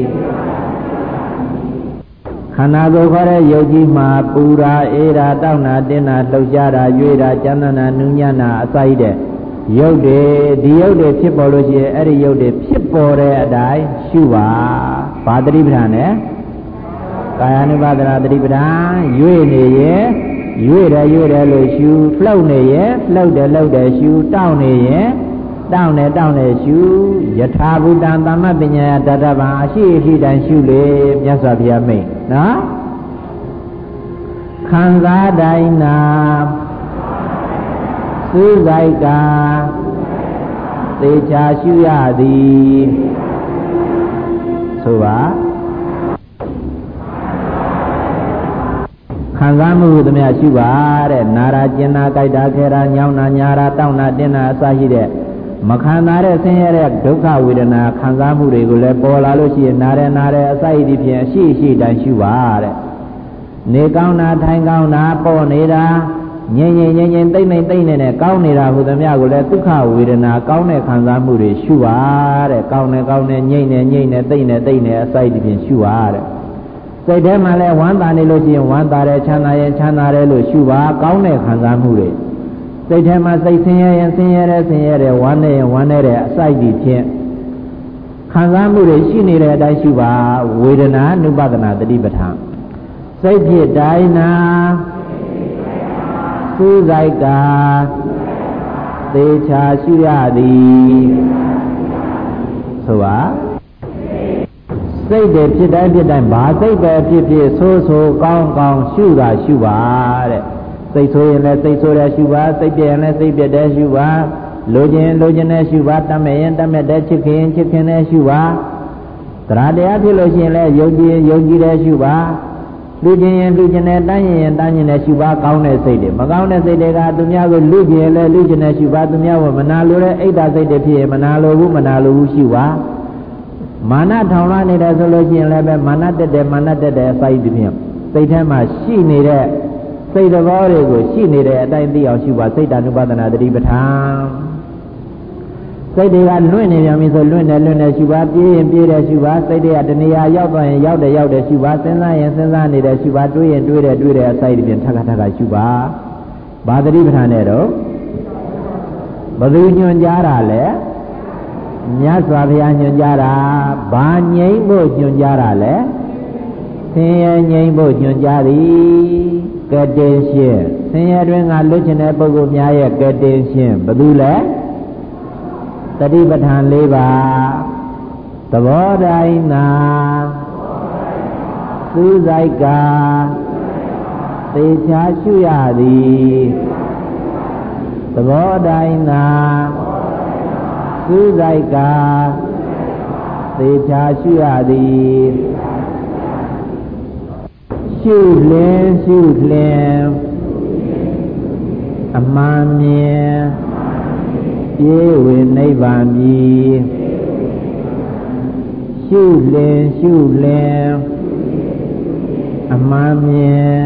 ခန္ဓာကိုယ်ခေါ်တဲ့ယုတ်ကြီးမှာပူရာအေးရာတောက်နာတင်းနာလှုပ်ရှားတာရွေ့တာကျမ်းနာနူးညံ့တာအစိုက်တဲ့ယုတ်တွေဒီယုတ်တွေဖြစ်ပေါ်လို့ရှိရင်အဲ့ဒီယုတ်တွေဖြစ်ပေါ်တဲ့အတိုင်းရှုပါဘာတိပဋ္ဌာန်နဲ့ကာယ ानु ပါဒနာတိပဋ္ဌာန်ရွေ့နေရဲ့ရွေ့တယ်ရွေ့တယ်လို့ရှုလှုပ်နေရဲ့လှုပ်တယ်လှုပ်တယ်ရှုတောက်နေရဲ့ တောင်းနေတောင်းနေရှုယထာဘူတံသမ္မပညာယတတဗံအရှိအရှိတိုင်းရှုလေမြတ်စွာဘုရားမိတ်နော်ခံစားတိုင်းနာစူးစိုက်ကသေချာရှုရသည်ဆိုပါခံစားမှုသမျှရှုပါတဲ့နာရာကျင်နာကြိုက်တာခဲတာညောင်းနာညာရာတောင်းနာတင်းနာအစရှိတဲ့ မခံစားတဲ့ဆင်းရဲတဲ့ဒုက္ခဝေဒနာခံစားမှုတွေကိုလည်းပေါ်လာလို့ရှိရင်နားရဲနားရဲအစိုက်ဒီဖြင့်အရှိရှိတိုင်းရှုပါတဲ့နေကောင်းတာထိုင်ကောင်းတာပေါ်နေတာငြိမ်ငြိမ်ငြိမ်ငြိမ်တိတ်တိတ်တိတ်နေနဲ့ကောင်းနေတာဟူသမျှကိုလည်းဒုက္ခဝေဒနာကောင်းတဲ့ခံစားမှုတွေရှုပါတဲ့ကောင်းနေကောင်းနေငြိမ်နေငြိမ်နေတိတ်နေတိတ်နေအစိုက်ဒီဖြင့်ရှုပါတဲ့စိတ်ထဲမှာလည်းဝမ်းသာနေလို့ရှိရင်ဝမ်းသာတယ်ချမ်းသာရင်ချမ်းသာတယ်လို့ရှုပါကောင်းတဲ့ခံစားမှုတွေ စိတ်ထဲမှာစိတ်ဆင်းရဲရင်ဆင်းရဲတယ်ဆင်းရဲတယ်ဝမ်းနေရင်ဝမ်းနေတယ်အစိုက်ဒီဖြင့်ခံစားမှုတွေရှိနေတဲ့အတိုင်းရှိပါဝေဒနာနုပဒနာတတိပဋ္ဌာန်စိတ်ဖြစ်တိုင်းနာစူးစိုက်ကသေချာရှိရသည်ဆိုပါစိတ်တွေဖြစ်တိုင်းဖြစ်တိုင်းဘာစိတ်ပဲဖြစ်ဖြစ်ဆိုးဆိုးကောင်းကောင်းရှုတာရှုပါတဲ့ စိတ်ဆိုးရင်လည်းစိတ်ဆိုးတယ်ရှုပါစိတ်ပြည့်ရင်လည်းစိတ်ပြည့်တယ်ရှုပါလိုချင်လိုချင်တဲ့ရှုပါတတ်မဲ့ရင်တတ်မဲ့တဲ့ချစ်ခင်ချစ်ခင်တဲ့ရှုပါတရားတရားဖြစ်လို့ရှိရင်လည်းယုံကြည်ယုံကြည်တဲ့ရှုပါလူကျင်ရင်လူကျင်တဲ့တန်းရင်ရင်တန်းရင်တဲ့ရှုပါကောင်းတဲ့စိတ်တွေမကောင်းတဲ့စိတ်တွေကသူများကိုလူကျင်လဲလူကျင်တဲ့ရှုပါသူများကမနာလိုတဲ့အိတ်တာစိတ်တွေဖြစ်ရင်မနာလိုဘူးမနာလိုဘူးရှုပါမာနထောင်လာနေတယ်ဆိုလို့ရှိရင်လည်းပဲမာနတက်တယ်မာနတက်တယ်အစိုက်ဒီဖြင့်စိတ်ထဲမှာရှိနေတဲ့ စိတ်သဘောတွေကိုရှိနေတဲ့အတိုင်းသိအောင်ရှုပါစိတ်တ ानु ပဒနာတတိပဋ္ဌာန်စိတ်တွေကလွင့်နေပြန်ပြီဆိုလွင့်တယ်လွင့်တယ်ရှုပါပြေးရင်ပြေးတယ်ရှုပါစိတ်တွေကတဏှာရောက်သွားရင်ရောက်တယ်ရောက်တယ်ရှုပါစဉ်းစားရင်စဉ်းစားနေတယ်ရှုပါတွေးရင်တွေးတယ်တွေးတယ်အစိုက်ဒီပြင်ထပ်ခါထပ်ခါရှုပါဘာသတိပဋ္ဌာန်နဲ့တော့ဘသူညွှန်ကြားတာလဲမြတ်စွာဘုရားညွှန်ကြားတာဘာငြိမ့်ဖို့ညွှန်ကြားတာလဲ ဆင်းရဲငြိမ့်ဖို့ညွှန်ကြားသည်ကတေရှင်ဆင်းရဲတွင်ကလွတ်ချင်တဲ့ပုဂ္ဂိုလ်များရဲ့ကတေရှင်ဘသူလဲတတိပဋ္ဌာန်၄ပါးသဘောတိုင်းသာသူဆိုင်ကသေချာရှုရသည်သဘောတိုင်းသာသူဆိုင်ကသေချာရှုရသည် ရှုလင်းရှုလင်းအမှန်မြင်ပြေဝေနိဗ္ဗာန်မြည်ရှုလင်းရှုလင်းအမှန်မြင်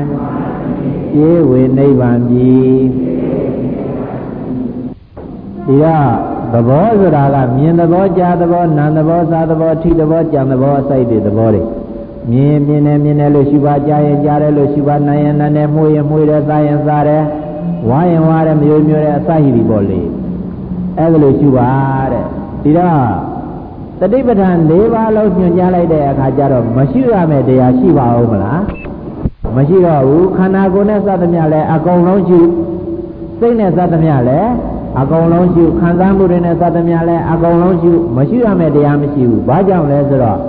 ပြေဝေနိဗ္ဗာန်မြည်ဒီကသဘောဆိုတာကမြင်သဘောကြားသဘောနာမ်သဘောစားသဘောထိသဘောကြံသဘောအစိုက်တွေသဘောတွေ မြင်မြင်နဲ့မြင်တယ်လို့ရှုပါကြားရင်ကြားတယ်လို့ရှုပါနာရင်နာတယ်မှုရင်မှုတယ်စားရင်စားတယ်ဝါရင်ဝါတယ်မျိုးမျိုးတဲ့အစိုက်တွေပေါ့လေအဲ့ဒါလို့ရှုပါတဲ့ဒီတော့တတိပဋ္ဌာန်၄ပါးလုံးညွှန်ကြားလိုက်တဲ့အခါကျတော့မရှိရမယ့်တရားရှိပါဦးမလားမရှိတော့ဘူးခန္ဓာကိုယ်နဲ့စသမျှလဲအကုန်လုံးရှုစိတ်နဲ့စသမျှလဲအကုန်လုံးရှုခံစားမှုတွေနဲ့စသမျှလဲအကုန်လုံးရှုမရှိရမယ့်တရားမရှိဘူးဘာကြောင့်လဲဆိုတော့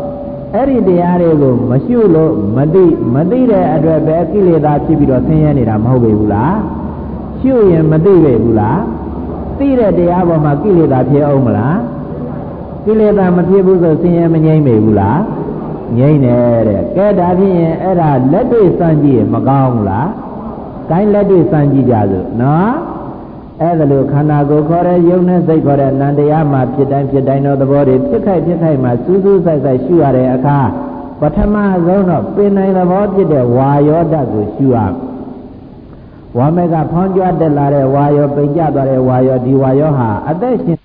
အဲ့ဒီတရားတွေကိုမရှုလို့မသိမသိတဲ့အတွက်ပဲကိလေသာဖြစ်ပြီးတော့ဆင်းရဲနေတာမဟုတ်ပေဘူးလားရှုရင်မသိပေဘူးလားသိတဲ့တရားပေါ်မှာကိလေသာဖြစ်အောင်မလားကိလေသာမဖြစ်ဘူးဆိုဆင်းရဲမငြိမ့်ပေဘူးလားငြိမ့်တယ်တဲ့ကဲဒါဖြင့်အဲ့ဒါလက်တွေ့စမ်းကြည့်ရင်မကောင်းဘူးလားကိုင်းလက်တွေ့စမ်းကြည့်ကြစို့နော် အဲ့ဒါလို့ခန္ဓာကိုယ်ခေါ်တဲ့ယုံနဲ့စိတ်ခေါ်တဲ့နန္တရားမှာဖြစ်တိုင်းဖြစ်တိုင်းသောသဘောတွေဖြစ်ခိုက်ဖြစ်ခိုက်မှာစူးစူးဆိုင်ဆိုင်ရှုရတဲ့အခါပထမဆုံးတော့ပင်နိုင်သဘောဖြစ်တဲ့ဝါယောဓာတ်ကိုရှုရဝါမဲကဖောင်းကြွတက်လာတဲ့ဝါယောပိန်ကျသွားတဲ့ဝါယောဒီဝါယောဟာအသက်ရှင်